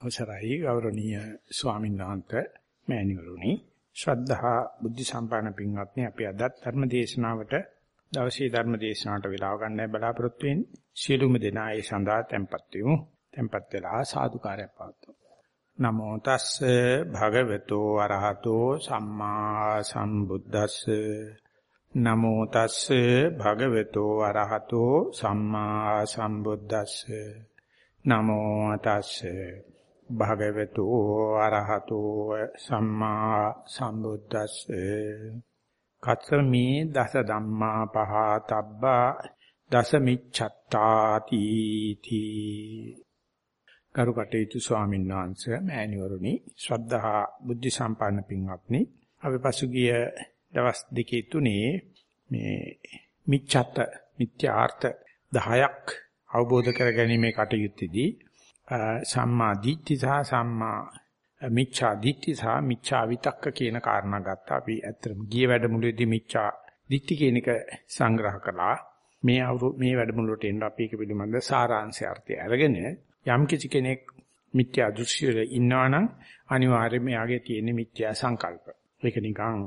අවසරයි ගෞරවනීය ස්වාමීන් වහන්සේ මෑණිවරුනි. ශ්‍රද්ධහා බුද්ධ සම්පන්න පින්වත්නි අපි අද ධර්ම දේශනාවට දවසේ ධර්ම දේශනාවට වේලාව ගන්න බලාපොරොත්තු වෙන්නේ. සියලුම දෙනා ඒ සඳහා tempත් වෙමු. tempත් වෙලා සාදුකාරයක් පවත්වමු. නමෝ තස්සේ භගවතු අරහතෝ සම්මා සම්බුද්දස්සේ. නමෝ තස්සේ භගවතු අරහතෝ සම්මා සම්බුද්දස්සේ. නමෝ තස්සේ භගවතු අරහතෝ සම්මා සම්බුද්දස්සේ. කත්මී දස ධම්මා පහතබ්බා දස මිච්ඡත්තාති තී. කරුකටේතු ස්වාමීන් වහන්සේ මෑණිවරුනි ශ්‍රද්ධහා බුද්ධ සම්පන්න පින්වත්නි අපි පසුගිය දවස් දෙකේ තුනේ මේ මිච්ඡත් මිත්‍යාර්ථ 10ක් අවබෝධ කරගැනීමේ කටයුත්තේදී සම්මා දිට්ඨි සහ සම්මා මිච්ඡා දිට්ඨි සහ මිච්ඡා විතක්ක කියන කාරණා ගත්තා. අපි ඇත්තටම ගිය වැඩමුළුවේදී මිච්ඡා දිට්ඨි කියන එක සංග්‍රහ කළා. මේ මේ වැඩමුළුවට එන්න අපි ඒක පිළිබඳ සාරාංශය අර්ථය අරගෙන යම් කිසි කෙනෙක් මිත්‍යා දෘශ්‍යවල ඉන්නවනම් අනිවාර්යයෙන්ම යාගේ තියෙන මිත්‍යා සංකල්ප. ඒක නිකන්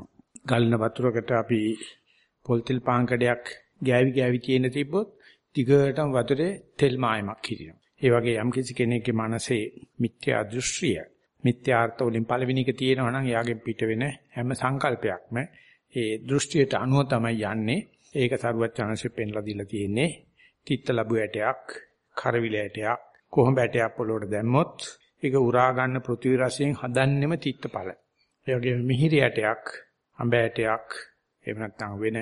ගල්න වතුරකට අපි පොල් තෙල් පාංකඩයක් ගෑවි ගෑවි තියෙන තිබ්බොත් දිගටම වතුරේ තෙල් මායමක් හිටිනවා. ඒ වගේ යම් කිසි කෙනෙක්ගේ මනසේ මිත්‍යා දෘෂ්ටිය මිත්‍යාර්ථ වලින් පළවෙනි එක තියෙනවා නම් එයාගේ පිට වෙන හැම සංකල්පයක්ම ඒ දෘෂ්ටියට අනුව තමයි යන්නේ. ඒක සරුවත් chance පෙන්ලා දීලා තියෙන්නේ. තිත්ත ලැබු ඇටයක්, කරවිල ඇටයක්, කොහොඹ ඇටයක් පොළොවට දැම්මොත් ඒක උරා ගන්න පෘථිවි රසයෙන් හදන්නෙම තිත්තපල. ඒ වගේම මිහිරි ඇටයක්, අඹ ඇටයක්, එහෙම නැත්නම් වෙන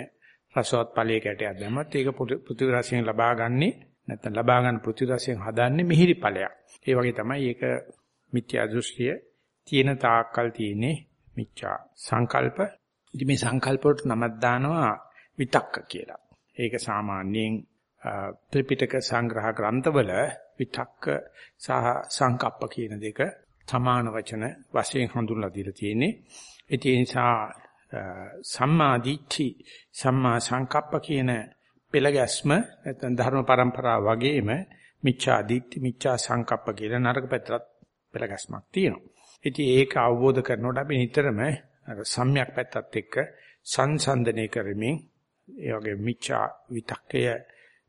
රසවත් ඵලයක ඇටයක් දැම්මත් ඒක පෘථිවි රසයෙන් ලබා ගන්නේ නැත්නම් ලබා ගන්න පෘථිරසයෙන් හදන්නේ මිහිරි ඵලයක්. ඒ වගේ තමයි ඒක මිත්‍යා දෘෂ්ටිය තියෙන තාක්කල් තියෙන්නේ මිච්ඡා සංකල්ප. ඉතින් මේ සංකල්ප වලට නමක් දානවා විතක්ක කියලා. ඒක සාමාන්‍යයෙන් ත්‍රිපිටක සංග්‍රහ ග්‍රන්ථවල විතක්ක සහ සංකප්ප කියන දෙක සමාන වචන වශයෙන් හඳුන්වලා දීලා තියෙන්නේ. ඒ නිසා සම්මා දිට්ඨි සම්මා සංකප්ප කියන පෙළ ගැස්ම නැත්නම් ධර්ම પરම්පරාව වගේම මිච්ඡා දිට්ඨි මිච්ඡා සංකප්ප කියලා නරක පැත්තට පෙළ ගැස්මක් තියෙනවා. ඉතින් ඒක අවබෝධ කරනකොට අපි නිතරම අර සම්‍යක් පැත්තත් එක්ක සංසන්දනය කරමින් ඒ වගේ මිච්ඡා විතක්කය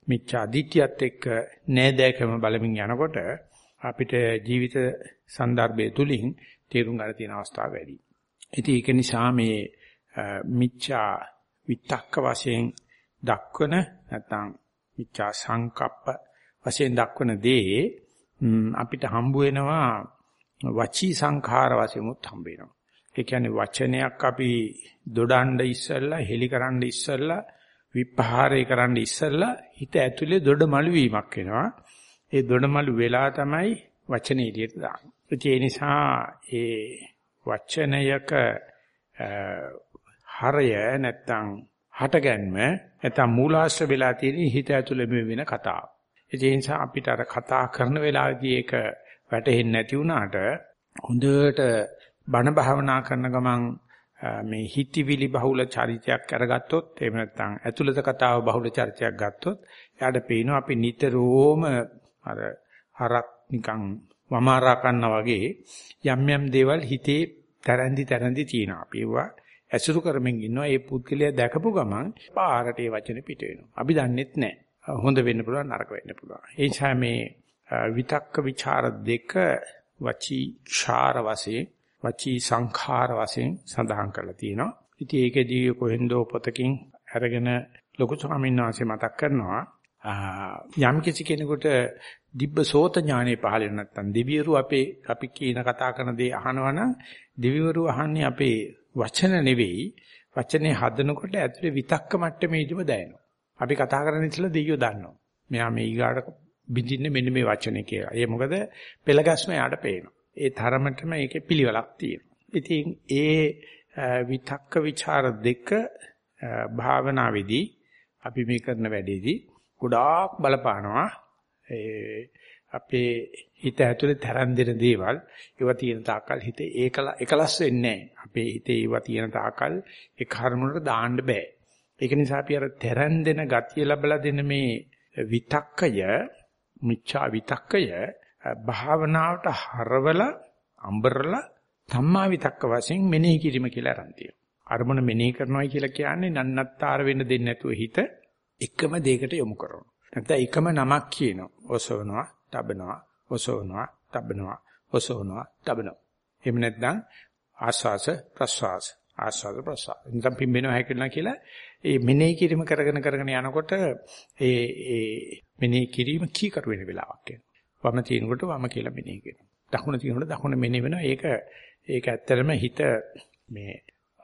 මිච්ඡා දිට්ඨියත් එක්ක නෑදෑකම බලමින් යනකොට අපිට ජීවිත સંદર્ભය තුලින් තේරුම් ගන්න තියෙන අවස්ථා වැඩි. ඉතින් ඒක නිසා මේ මිච්ඡා විතක්ක වශයෙන් දක්වන නැත්නම් මිච්ඡා සංකප්ප වශයෙන් දක්වන දේ අපිට හම්බ වෙනවා වචී සංඛාර වශයෙන්මුත් හම්බ වෙනවා. ඒ කියන්නේ වචනයක් අපි දොඩන්න ඉස්සෙල්ලා හෙලිකරන්න ඉස්සෙල්ලා විපහාරය කරන්න ඉස්සෙල්ලා හිත ඇතුලේ දොඩමළු වීමක් වෙනවා. ඒ දොඩමළු වෙලා තමයි වචනේ එළියට දාන්නේ. ඒ නිසා ඒ වචනයක හරය නැත්තම් හටගන්ම නැත්නම් මූලාශ්‍ර වෙලා තියෙන හිත ඇතුළේ මේ වෙන කතාව. ඒ නිසා අපිට අර කතා කරන වෙලාවේදී ඒක වැටහෙන්නේ නැති වුණාට හොඳට බණ භාවනා කරන ගමන් මේ හිතවිලි බහුල චරිතයක් අරගත්තොත් එහෙම නැත්නම් ඇතුළත කතාව බහුල චරිතයක් ගත්තොත් එයාට පේනවා අපි නිතරම අර හරක් නිකන් වමාරා කරනා වගේ යම් යම් දේවල් හිතේ තරන්දි තරන්දි තියෙනවා. අපි ඒවා ඇසුරු කරමින් ඉන්නවා. ඒ පුද්ගලයා දැකපු ගමන් පාරට ඒ වචනේ පිට වෙනවා. අපි දන්නෙත් නැහැ. හොඳ වෙන්න පුළුවන් නරක වෙන්න පුළුවන්. ඒ නිසා මේ විතක්ක ਵਿਚාර දෙක වචී ඡාර වශයෙන් වචී සංඛාර වශයෙන් සඳහන් කරලා තියෙනවා. ඉතින් ඒකෙදී කොහෙන්දෝ පොතකින් අරගෙන ලොකු ස්වාමීන් වහන්සේ මතක් කරනවා යම් කිසි කෙනෙකුට දිබ්බ සෝත ඥානෙ පහළ වෙන නැත්නම් දෙවිවරු අපේ අපි කියන කතා කරන දේ අහනවනම් දෙවිවරු අහන්නේ අපේ වචන නෙවෙයි වචනේ හදනකොට ඇතුලේ විතක්ක මට්ටමේදීම දැනෙනවා. අපි කතා කරන ඉතල දෙයියෝ දන්නවා. මෙයා මේ ඊගාට බින්දින්නේ මෙන්න මේ වචනේ කියලා. ඒ මොකද පෙළගස්ම යාට පේනවා. ඒ තරමටම ඒකේ පිළිවෙලක් තියෙනවා. ඉතින් ඒ විතක්ක ਵਿਚාර දෙක භාවනාවේදී අපි මේ කරන වැඩේදී ගොඩාක් බලපානවා. ඒ අපේ හිත ඇතුලේ තරන් දෙන දේවල් ඒවා තියෙන තාක්කල් හිත ඒකල එකලස් වෙන්නේ නැහැ. අපේ හිතේ ඒවා තියෙන තාක්කල් ඒ කර්මවලට දාන්න බෑ. ඒක නිසා අපි අර තරන් දෙන ගතිය ලැබලා දෙන මේ විතක්කය මිච්ඡා විතක්කය භාවනාවට හරවලා අඹරලා ධම්මා විතක්ක වශයෙන් මෙනෙහි කිරීම කියලා අරන් තියෙනවා. අරමුණ මෙනෙහි කරනවායි කියලා කියන්නේ නන්නත්තර වෙන්න දෙන්නේ නැතුව හිත එකම දෙයකට යොමු කරනවා. නැත්නම් එකම නමක් කියනවා. ඔසවනවා, තබනවා, ඔසවනවා, තබනවා, ඔසවනවා, තබනවා. එහෙම නැත්නම් ආස්වාස ප්‍රස්වාස ආස්වාද ප්‍රස්වාස. නිකම් පිම්බෙනවා හැකිනවා කියලා ඒ මෙනෙහි කිරීම කරගෙන කරගෙන යනකොට ඒ ඒ මෙනෙහි කිරීම කීකරු වෙන වෙලාවක් එනවා. වම තියෙනකොට වම කියලා මෙනෙහි කරනවා. දකුණ තියෙනකොට දකුණ මෙනෙහි වෙනවා. ඒක ඒක ඇත්තටම හිත මේ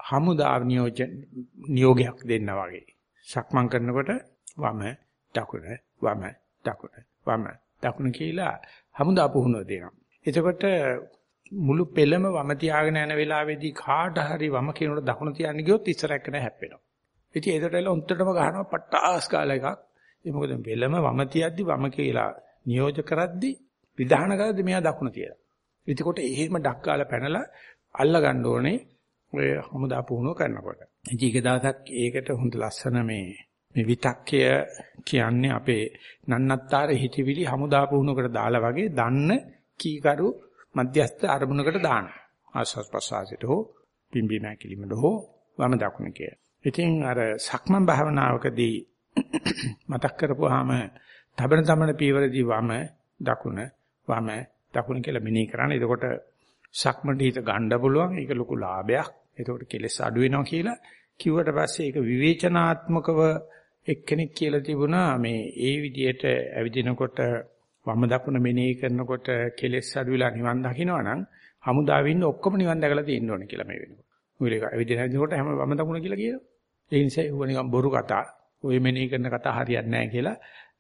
හමුදා නියෝජන නියෝගයක් දෙන්නා වගේ. සක්මන් කරනකොට වම දකුණ වම දකුණ වම දකුණ කියලා හමුදා පුහුණුව දෙනවා. එතකොට මුළු පෙළම වම තියාගෙන යන වෙලාවේදී කාට හරි වම කියනකොට දකුණ තියන්න ගියොත් ඉස්සරහට නෑ හැප්පෙනවා. ඉතින් ඒකට එල උන්ටටම ගහනවා පට්ටාස් කාලා එකක්. ඒ මොකද පෙළම වම තියද්දි වම කියලා නියෝජ කරද්දි විධාන කරද්දි මෙයා දකුණ තියලා. එතකොට එහෙම ඩක් ගාලා පැනලා අල්ල ගන්න ඕනේ ඔය හමුදා පුහුණුව කරනකොට. ඉතින් ඒක දවසක් ඒකට හොඳ ලස්සන මේ මේ විතක්කය කියන්නේ අපේ නන්නත්තර හිතවිලි හමුදා පුහුණුවකට දාලා වගේ දන්න කීකරු මධ්‍යස්ථ අරමුණකට දාන. ආස්වාස් ප්‍රසආසිත හෝ පිම්බි මෑකිලිමද හෝ වම දකුණ කිය. ඉතින් අර සක්මන් භාවනාවකදී මතක් කරපුවාම තබන තමන පීවරදී වම දකුණ වම දකුණ කියලා මෙනෙහි කරන්නේ. එතකොට සක්මන් හිත ගන්න පුළුවන්. ඒක ලොකු ලාභයක්. එතකොට කෙලස් අඩු වෙනවා කියලා කිව්වට පස්සේ ඒක විවේචනාත්මකව එක්කෙනෙක් කියලා තිබුණා මේ ඒ විදිහට ඇවිදිනකොට වම දකුණ මෙනෙහි කරනකොට කෙලෙස් අඩු වෙලා නිවන් දකින්නවනම් හමුදාවේ ඉන්න ඔක්කොම නිවන් දැකලා තියෙන්න ඕනේ කියලා මේ වෙනකොට. මුලික ඇවිදින හැදිනකොට හැම වම දකුණ කියලා කියනවා. ඒ නිසා ඒව නිකන් බොරු කතා. ඔය මෙනෙහි කරන කතා හරියන්නේ නැහැ කියලා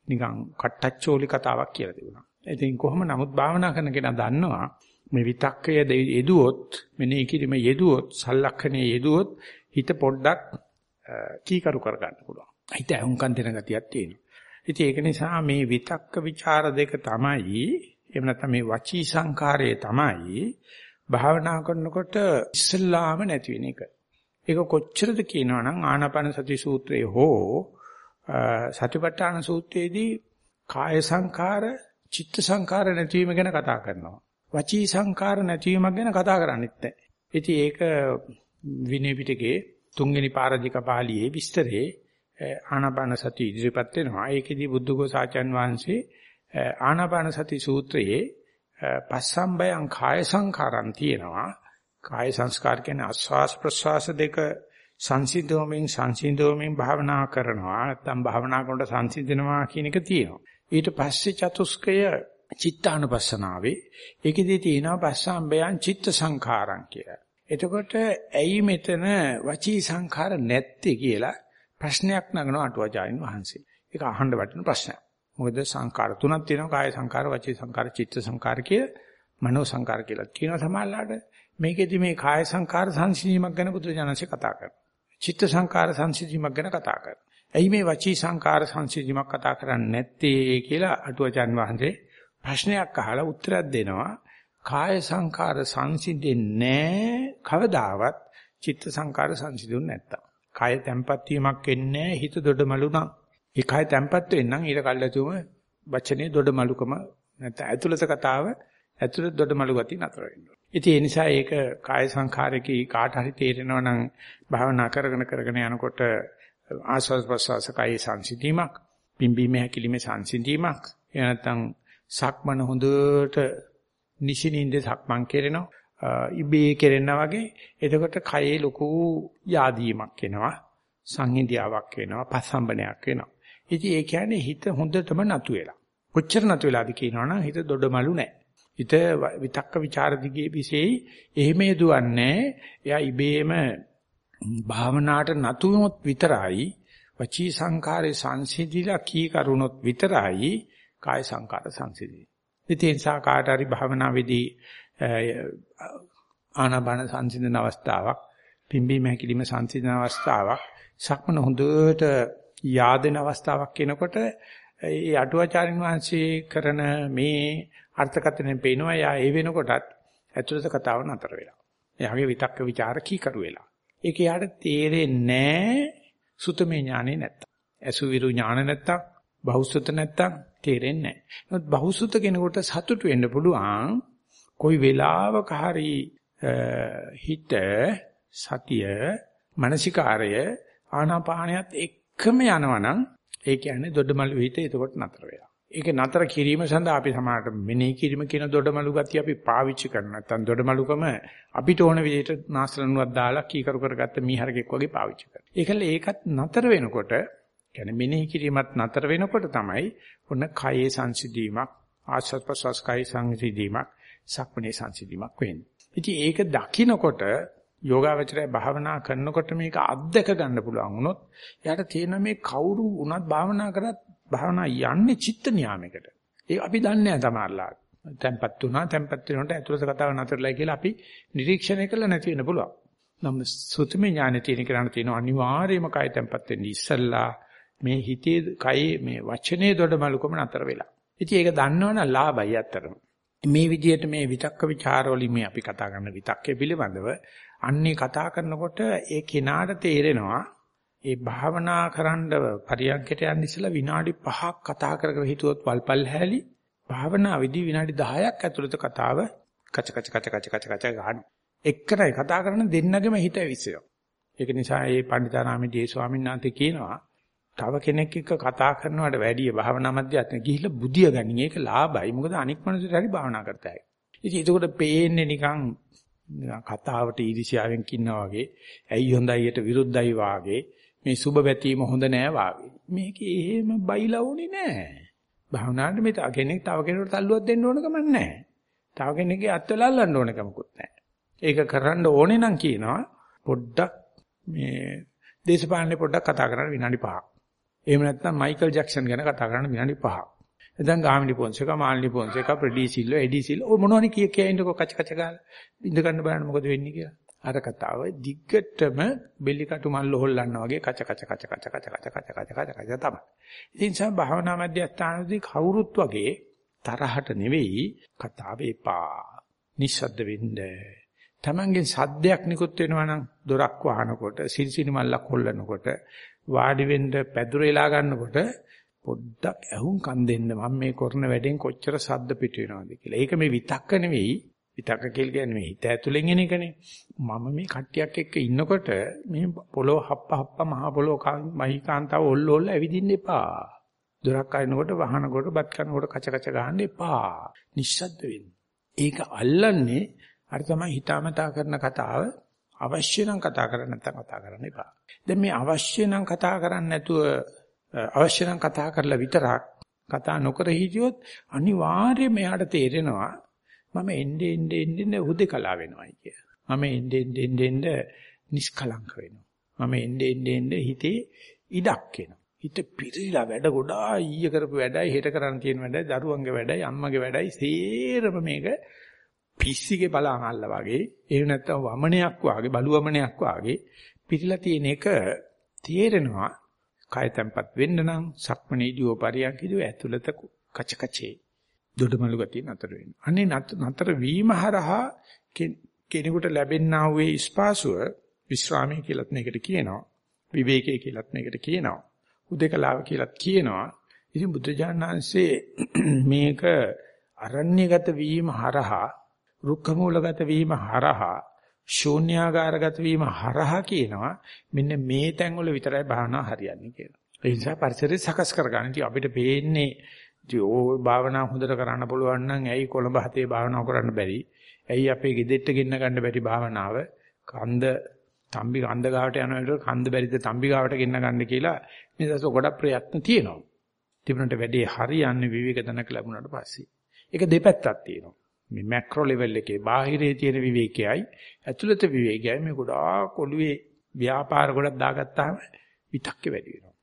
නිකන් කට්ටච්චෝලි කතාවක් කියලා තිබුණා. ඉතින් කොහොම නමුත් භාවනා කරන කෙනා දන්නවා මේ විතක්කය යෙදුවොත් මෙනෙහි කිරීම යෙදුවොත් සල්ලක්ෂණයේ යෙදුවොත් හිත පොඩ්ඩක් කීකරු කර ගන්න පුළුවන්. හිත අහුම්කම් දෙන ගතියක් තියෙනවා. ඉතින් ඒක නිසා මේ විතක්ක ਵਿਚාර දෙක තමයි එහෙම නැත්නම් මේ වචී සංකාරයේ තමයි භාවනා කරනකොට ඉස්සල්ලාම නැති වෙන එක. ඒක කොච්චරද කියනවනම් ආනාපාන සති සූත්‍රයේ හෝ සතිපට්ඨාන සූත්‍රයේදී කාය සංකාර, චිත්ත සංකාර නැතිවීම ගැන කතා කරනවා. වචී සංකාර නැතිවීමක් ගැන කතා කරන්නේත් නැහැ. ඉතින් ඒක විනය පිටකේ තුන්වෙනි පාරජික පාළියේ විස්තරේ ආනාපාන සති ඉදිරිපත් වෙනවා. ඒකෙදී බුද්ධඝෝසාචාන් වහන්සේ ආනාපාන සති සූත්‍රයේ පස්සම්බයං කාය සංඛාරම් තියෙනවා. කාය සංස්කාර කියන්නේ ආස්වාස් ප්‍රස්වාස දෙක සංසිඳෝමින් සංසිඳෝමින් භාවනා කරනවා. නැත්නම් භාවනා කරනකොට සංසිඳනවා කියන එක තියෙනවා. ඊට පස්සේ චතුස්කය චිත්තානුපස්සනාවේ ඒකෙදී තියෙනවා පස්සම්බයං චිත්ත සංඛාරම් කියලා. එතකොට ඇයි මෙතන වචී සංඛාර නැත්තේ කියලා ප්‍රශ්නයක් නගනවා අටුවාචාරින් වහන්සේ. ඒක අහන්න වටින ප්‍රශ්නයක්. මොකද සංකාර තුනක් තියෙනවා කාය සංකාර, වචී සංකාර, චිත්ත සංකාර කිය, මනෝ සංකාර කියලා. කියනවා සමහරලාට මේකෙදි මේ කාය සංකාර සංසිඳීමක් ගැන බුදුරජාණන්සේ කතා කරනවා. චිත්ත සංකාර සංසිඳීමක් ගැන කතා කරනවා. ඇයි මේ වචී සංකාර සංසිඳීමක් කතා කරන්නේ නැත්තේ කියලා අටුවාචාන් වහන්සේ ප්‍රශ්නයක් අහලා උත්තරයක් දෙනවා. කාය සංකාර සංසිඳෙන්නේ කවදාවත් චිත්ත සංකාර සංසිඳුන්නේ නැත්තම්. කය තැම්පත් වීමක් වෙන්නේ හිත දොඩමලු නම්. ඒ කය තැම්පත් වෙන්නම් ඊට කල්ලාතුම වචනේ දොඩමලුකම නැත්නම් ඇතුළත කතාව ඇතුළත දොඩමලු ගතිය නතර වෙනවා. ඉතින් ඒ නිසා ඒක කාය සංඛාරකේ කාට හරි තේරෙනවා නම් භාවනා කරගෙන කරගෙන යනකොට ආස්වාද ප්‍රසවාස කායේ සංසිඳීමක් පිම්බීමේ හැකිලිමේ සංසිඳීමක් එහෙම නැත්නම් සක්මන හොඳට නිසිනින්ද සක්මන් කෙරෙනවා ඉබේ කෙරෙනා වගේ එතකොට කයේ ලොකු යාදීමක් එනවා සංහිඳියාවක් වෙනවා පස්සම්බනයක් වෙනවා ඉතින් ඒ කියන්නේ හිත හොඳටම නතු වෙලා. කොච්චර නතු වෙලාද කියනවනම් හිත දොඩමලු නැහැ හිත විතක්ක ਵਿਚාර දිගේ විශේෂයි. එහෙම යදුවන්නේ එයා ඉබේම භාවනාවට නතු වුනොත් විතරයි වචී සංකාරේ සංසිඳිලා කී කරුණොත් විතරයි කාය සංකාර සංසිඳි. ඉතින් සාකාට හරි භාවනාවේදී ආනාපාන සංසිඳන අවස්ථාවක් පිම්බීම හැකිලිම සංසිඳන අවස්ථාවක් සක්මන හොඳට yaadෙන අවස්ථාවක් කෙනකොට ඒ අටුවාචාරින් වහන්සේ කරන මේ අර්ථකථනයෙන් පේනවා යා ඒ වෙනකොටත් ඇතුළත කතාව නතර වෙලා. එයාගේ විතක්ක ਵਿਚාර කීකරු වෙලා. ඒක යාට තේරෙන්නේ නැහැ සුතමේ ඥානෙ නැත්තම්. අසුවිරු ඥාන නැත්තම් බහුසුත නැත්තම් තේරෙන්නේ නැහැ. නමුත් බහුසුත කෙනෙකුට සතුටු වෙන්න පුළුවන් කොයි වෙලාවක හරි හිත සතිය මානසිකාරය ආනාපානයත් එක්කම යනවනම් ඒ කියන්නේ දොඩමළු හිත එතකොට නතර වෙනවා. ඒක නතර කිරීම සඳහා අපි සමාහට මෙනෙහි කිරීම කියන දොඩමළු ගතිය අපි පාවිච්චි කරන නැත්නම් දොඩමළුකම අපිට ඕන විදිහට නාස්ලනුවක් දාලා කීකරු කරගත්ත මීහරකෙක් වගේ පාවිච්චි කරනවා. ඒකල ඒකත් නතර වෙනකොට කියන්නේ මෙනෙහි කිරීමත් නතර වෙනකොට තමයි ඔන්න කයේ සංසිඳීමක් ආශ්වාස ප්‍රශ්වාස කයේ සංසිඳීමක් සක්මනේ සංසිඳීමක් වෙන්නේ. ඉතින් ඒක දකිනකොට යෝගාවචරය භාවනා කරනකොට මේක අත්දක ගන්න පුළුවන් වුණොත් එයාට තේරෙන මේ කවුරු වුණත් භාවනා කරත් භාවනා යන්නේ චිත්ත නියාමයකට. ඒක අපි දන්නේ නැහැ තමයිලා. tempat වුණා tempat වෙනකොට ඇතුළත කතාව නතරලයි කියලා අපි නිරීක්ෂණය කළා නැති වෙන්න පුළුවන්. නම් සුතුමේ ඥානෙ තියෙන කෙනාට තියෙන අනිවාර්යයෙන්ම කය tempat වෙන්නේ ඉස්සල්ලා මේ හිතේ කයේ මේ වචනේ දොඩමලුකම නතර වෙලා. ඉතින් ඒක දන්නවනම් ලාභයි අත්‍තරම. මේ විදිහට මේ විතක්ක ਵਿਚාරවලින් මේ අපි කතා කරන විතක්කේ පිළිබඳව අන්නේ කතා කරනකොට ඒ කෙනාට තේරෙනවා ඒ භාවනා කරන්න පරියන්කට යන්න ඉස්සලා විනාඩි 5ක් කතා කර කර හිතුවොත් වල්පල් හැලි භාවනා විදි විනාඩි 10ක් ඇතුළත කතාව කච කච කච කච කච කච ගන්න. එක්කරයි කතා කරන දෙන්නගෙම හිත ඇවිස්සෙනවා. ඒක නිසා මේ පණ්ඩිතාරාමේදී ස්වාමීන් වහන්සේ කියනවා තව කෙනෙක් එක්ක කතා කරනවට වැඩිය භාවනා මධ්‍යස්ථාන ගිහිල්ලා බුදිය ගන්න. ඒක ලාභයි. මොකද අනික් මනුස්සයට හරි භාවනා කරතයි. ඉතින් ඒකෝට පේන්නේ නිකන් නිකන් කතාවට ඊර්ෂ්‍යාවෙන් කින්නා වගේ, ඇයි හොඳයියට විරුද්ධයි වාගේ, මේ සුබ බැතීම හොඳ නෑ වාගේ. මේක එහෙම බයිලා උනේ නෑ. භාවනාවට මේ කෙනෙක් තව කෙනෙකුට තල්ලුවක් දෙන්න ඕන කමක් නෑ. තව කෙනෙක්ගේ අත්වල අල්ලන්න ඕන කමකුත් නෑ. ඒක කරන්න ඕනේ නම් කියනවා පොඩ්ඩක් මේ දේශපාලනේ පොඩ්ඩක් කතා කරන්න විනාඩි 5ක්. එහෙම නැත්නම් මයිකල් ජැක්සන් ගැන කතා කරන්න විනාඩි 5ක්. දැන් ගාමිණි පොන්සේක මාල්නි පොන්සේක ප්‍රෙඩි සිල්ලෝ එඩි සිල්ලෝ ඔය මොනවනේ කිය කිය ඉන්නකෝ කච කච ගාලා ඉඳ ගන්න බලන්න මොකද වෙන්නේ කියලා. අර කතාව දිග්ගටම බෙලි කටු මල්ල හොල්ලන්න වගේ කච කච කච කච කච කච කච කච කච කච තමයි. ඉතින් සා භාවනා මධ්‍යස්ථානදී කවුරුත් වගේ තරහට නෙවෙයි කතාව එපා. නිස්සද්ද වෙන්න. Tamangen සද්දයක් නිකුත් වෙනවා නම් දොරක් වහනකොට සිරිසිනි මල්ලක් හොල්ලනකොට වාඩි වෙන්න පැදුරේලා ගන්නකොට පොඩ්ඩක් ඇහුම් කන් දෙන්න මම මේ කරන වැඩෙන් කොච්චර සද්ද පිට වෙනවද කියලා. ඒක මේ විතක්ක නෙවෙයි. විතක්ක කියලා කියන්නේ මේ හිත ඇතුලෙන් එන එකනේ. මම මේ කට්ටියක් එක්ක ඉන්නකොට මේ පොළොව හප්ප හප්ප මහ පොළොව මහීකාන්තාව ඔල්ල ඔල්ල ඇවිදින්න එපා. දොරක් අරිනකොට වහනකොට බත් කනකොට කච කච ගහන්න එපා. නිශ්ශබ්ද වෙන්න. ඒක අල්ලන්නේ අර තමයි හිතාමතා කරන කතාව අවශ්‍ය නම් කතා කරන්න නැත්නම් කතා කරන්න එපා. දැන් මේ අවශ්‍ය නම් කතා කරන්න නැතුව අවශ්‍ය නම් කතා කරලා විතරක් කතා නොකර හිටියොත් අනිවාර්යයෙන්ම එයාට තේරෙනවා මම එන්නේ එන්නේ එන්නේ හුදේකලා වෙනවායි කිය. මම එන්නේ එන්නේ එන්නේ නිෂ්කලංක වෙනවා. මම එන්නේ එන්නේ එන්නේ හිතේ ඉඩක් එනවා. හිත පිරීලා වැඩ ගොඩා ඊය කරපු වැඩයි හෙට කරන්න තියෙන වැඩයි දරුවන්ගේ වැඩයි අම්මගේ වැඩයි සේරම මේක පිස්සිගේ බලහල්ල වගේ එහෙම නැත්නම් වමනයක් වාගේ බලුවමනයක් වාගේ පිළිලා තියෙන එක තේරෙනවා කය තැම්පත් වෙන්න නම් සක්මනේදී ඕපරියන්කදී ඇතුළත කච කචේ දොඩමලු ගතිය නතර වෙන්න. අනේ නතර වීම හරහා කෙනෙකුට ලැබෙනා වූ ස්පාසුව විශ්‍රාමයේ කියලාත් මේකට කියනවා. විවේකයේ කියලාත් මේකට කියනවා. උදේකලාව කියලාත් කියනවා. ඉතින් බුදුජානනාංශේ මේක අරණ්‍යගත වීම හරහා රුක්ඛ මූලගත වීම හරහා ශූන්‍යාකාරගත වීම හරහා කියනවා මෙන්න මේ තැන් වල විතරයි භාවනාව හරියන්නේ කියලා. ඒ නිසා පරිසරය සකස් කරගන්න. ඉතින් අපිට පේන්නේ ඉතින් ඕ භාවනාව හොඳට කරන්න පුළුවන් නම් ඇයි කොළඹ හතේ භාවනාව කරන්න බැරි? ඇයි අපේ ගෙදෙට්ට ගෙන්න ගන්න බැරි භාවනාව? කන්ද තම්බි කන්ද ගාවට යනකොට කන්ද බැරිද තම්බි ගාවට ගෙන්න ගන්න කියලා මේ දවස් ගොඩක් ප්‍රයත්න තියෙනවා. තිබුණට වැඩේ හරියන්නේ විවේක දනක ලැබුණාට පස්සේ. ඒක දෙපැත්තක් තියෙනවා. මේ මැක්‍රෝ ලෙවල් එකේ බාහිරේ තියෙන විවේකයයි ඇතුළත විවේකයයි මේ ගොඩාක් ඔළුවේ ව්‍යාපාර ගොඩක් දාගත්තාම විතක්කේ වැඩි වෙනවා.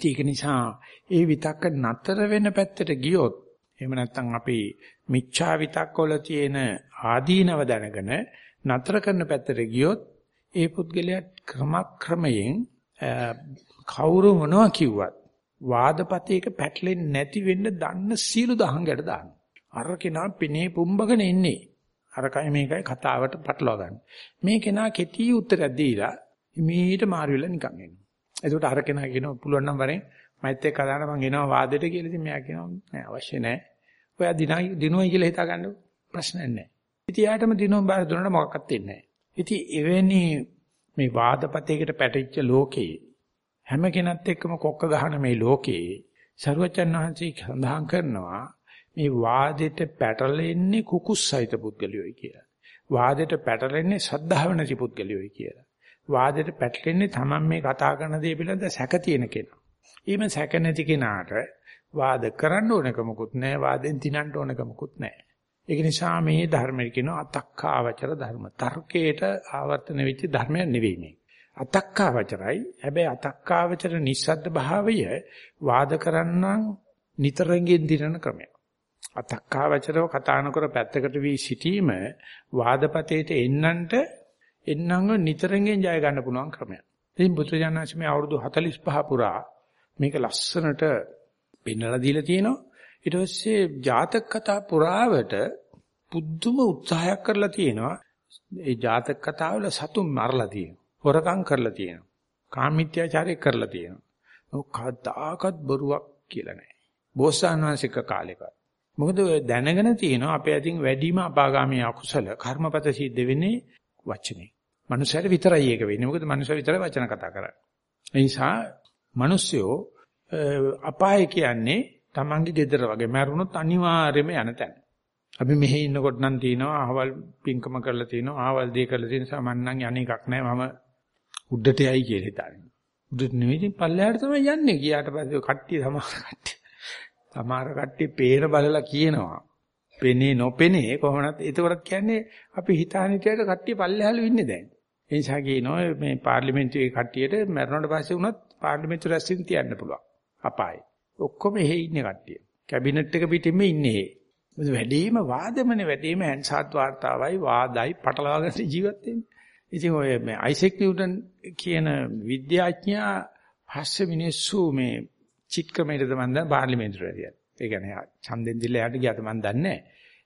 ඒක නිසා ඒ විතක්ක නතර වෙන පැත්තට ගියොත් එහෙම නැත්නම් අපි මිච්ඡා විතක්කවල තියෙන ආදීනව දැනගෙන නතර කරන පැත්තට ගියොත් ඒ පුද්ගලයා ක්‍රමක්‍රමයෙන් කවුරු මොනවා කිව්වත් වාදපතේක පැටලෙන්නේ නැති වෙන්න දන්න සීළු දහංගට දානවා. අර කෙනා පිනේ පුම්බගෙන ඉන්නේ. අරකයි මේකයි කතාවට පටලවා ගන්න. මේ කෙනා කෙටි උත්තරයක් දීලා මීට මාරු වෙලා නිකන් එනවා. එතකොට අර කෙනා කියනවා පුළුවන් නම් වරෙන් මෛත් එක්ක කතාන මං එනවා වාදෙට කියලා ඉතින් මෙයා කියනවා නෑ අවශ්‍ය නෑ. ඔයා දිනයි දිනුවයි කියලා හිතා ගන්න ප්‍රශ්නයක් නෑ. ඉතින් යාටම දිනුවම් බාර දුන්නාට මොකක්වත් වෙන්නේ නෑ. ඉතින් එවැනි මේ වාදපතේකට පැටිච්ච ලෝකේ හැම කෙනත් එක්කම කොක්ක ගහන මේ ලෝකේ සරුවචන් වහන්සේ සඳහන් කරනවා මේ වාදෙට පැටලෙන්නේ කුකුස්සයිත පුද්ගලියෝයි කියලා. වාදෙට පැටලෙන්නේ ශ්‍රද්ධාව නැති පුද්ගලියෝයි කියලා. වාදෙට පැටලෙන්නේ Taman මේ කතා කරන දේ පිළිබඳ සැක තියෙන කෙනා. ඊම සැක නැති කෙනාට වාද කරන්න ඕනකමකුත් නැහැ වාදෙන් දිනන්න ඕනකමකුත් නැහැ. ඒක නිසා මේ ධර්මයේ කියන අතක්කාවචර ධර්ම. තර්කයට ආවර්තන වෙච්ච ධර්මයක් නෙවෙයි මේ. අතක්කාවචරයි. හැබැයි අතක්කාවචර නිස්සද්ද භාවය වාද කරන්නම් නිතරංගෙන් දිනන ක්‍රමයක්. අතක්කාවචරව කතා නොකර පැත්තකට වී සිටීම වාදපතේට එන්නන්ට එන්නංග නිතරංගෙන් ජය ගන්න පුළුවන් ක්‍රමයක්. ඉතින් බුදුජානනාංශ මේ අවුරුදු 45 පුරා මේක ලස්සනට පෙන්වලා දීලා තියෙනවා. ඊට පස්සේ ජාතක කතා පුරාවට පුදුම උත්සාහයක් කරලා තියෙනවා. ඒ ජාතක කතාවල සතුන් මරලා තියෙනවා. හොරකම් කරලා තියෙනවා. කාමීත්‍යාචාරය කරලා තියෙනවා. ඔක කවදාකවත් බොරුවක් කියලා නැහැ. බෝසතාණන්සික කාලෙක. මොකද දැනගෙන තියෙනවා අපේ අතින් වැඩිම අපාගාමී අකුසල කර්මපත සිද්ධ වෙන්නේ වචනේ. මනුස්සයර විතරයි ඒක වෙන්නේ. මොකද මනුස්සය විතරයි වචන කතා කරන්නේ. ඒ නිසා මිනිස්සුયો අපාය කියන්නේ Tamange gedara වගේ මරුණොත් අනිවාර්යයෙන්ම යන තැන. අපි මෙහි ඉන්නකොට නම් තියෙනවා අහවල් පින්කම කරලා තියෙනවා අහවල් දේ කරලා තියෙන නිසා මම නම් යන්නේ එකක් නැහැ මම උඩට යයි කියලා හිතන්නේ. උඩට නෙවෙයි පල්ලෙහාට තමයි යන්නේ. ගියාට පස්සේ කට්ටිය සමහර කට්ටිය සමහර කට්ටිය පේන බලලා කියනවා. පෙනේ නොපෙනේ කොහොමවත් ඒකවලත් කියන්නේ අපි හිතාන හිටියට කට්ටිය පල්ලෙහාලු ඉන්නේ දැන්. ඒ නිසා කියනවා මේ පාර්ලිමේන්තුවේ කට්ටියට මරණයට පස්සේ වුණත් පාර්ලිමේන්තු රැස්සින් තියන්න පුළුවන්. අපායි. ඔක්කොම එහෙ ඉන්නේ කට්ටිය. කැබිනට් එක පිටින්ම ඉන්නේ එහෙ. මොකද වැඩිම වාදමනේ වැඩිම හැන්සාත් වාර්තාවයි වාදයි පටලවාගෙන ජීවත් වෙන්නේ. ඉතින් ඔය මේ අයිසෙක් නිව්ටන් කියන විද්‍යාඥයා පස්සේ මිනිස්සු මේ චිත් ක්‍රමයටද මන් දැන් පාර්ලිමේන්තුවට ඇරියා. ඒ කියන්නේ ඡන්දෙන් දිල්ල යට ගියාට මන් දන්නේ නැහැ.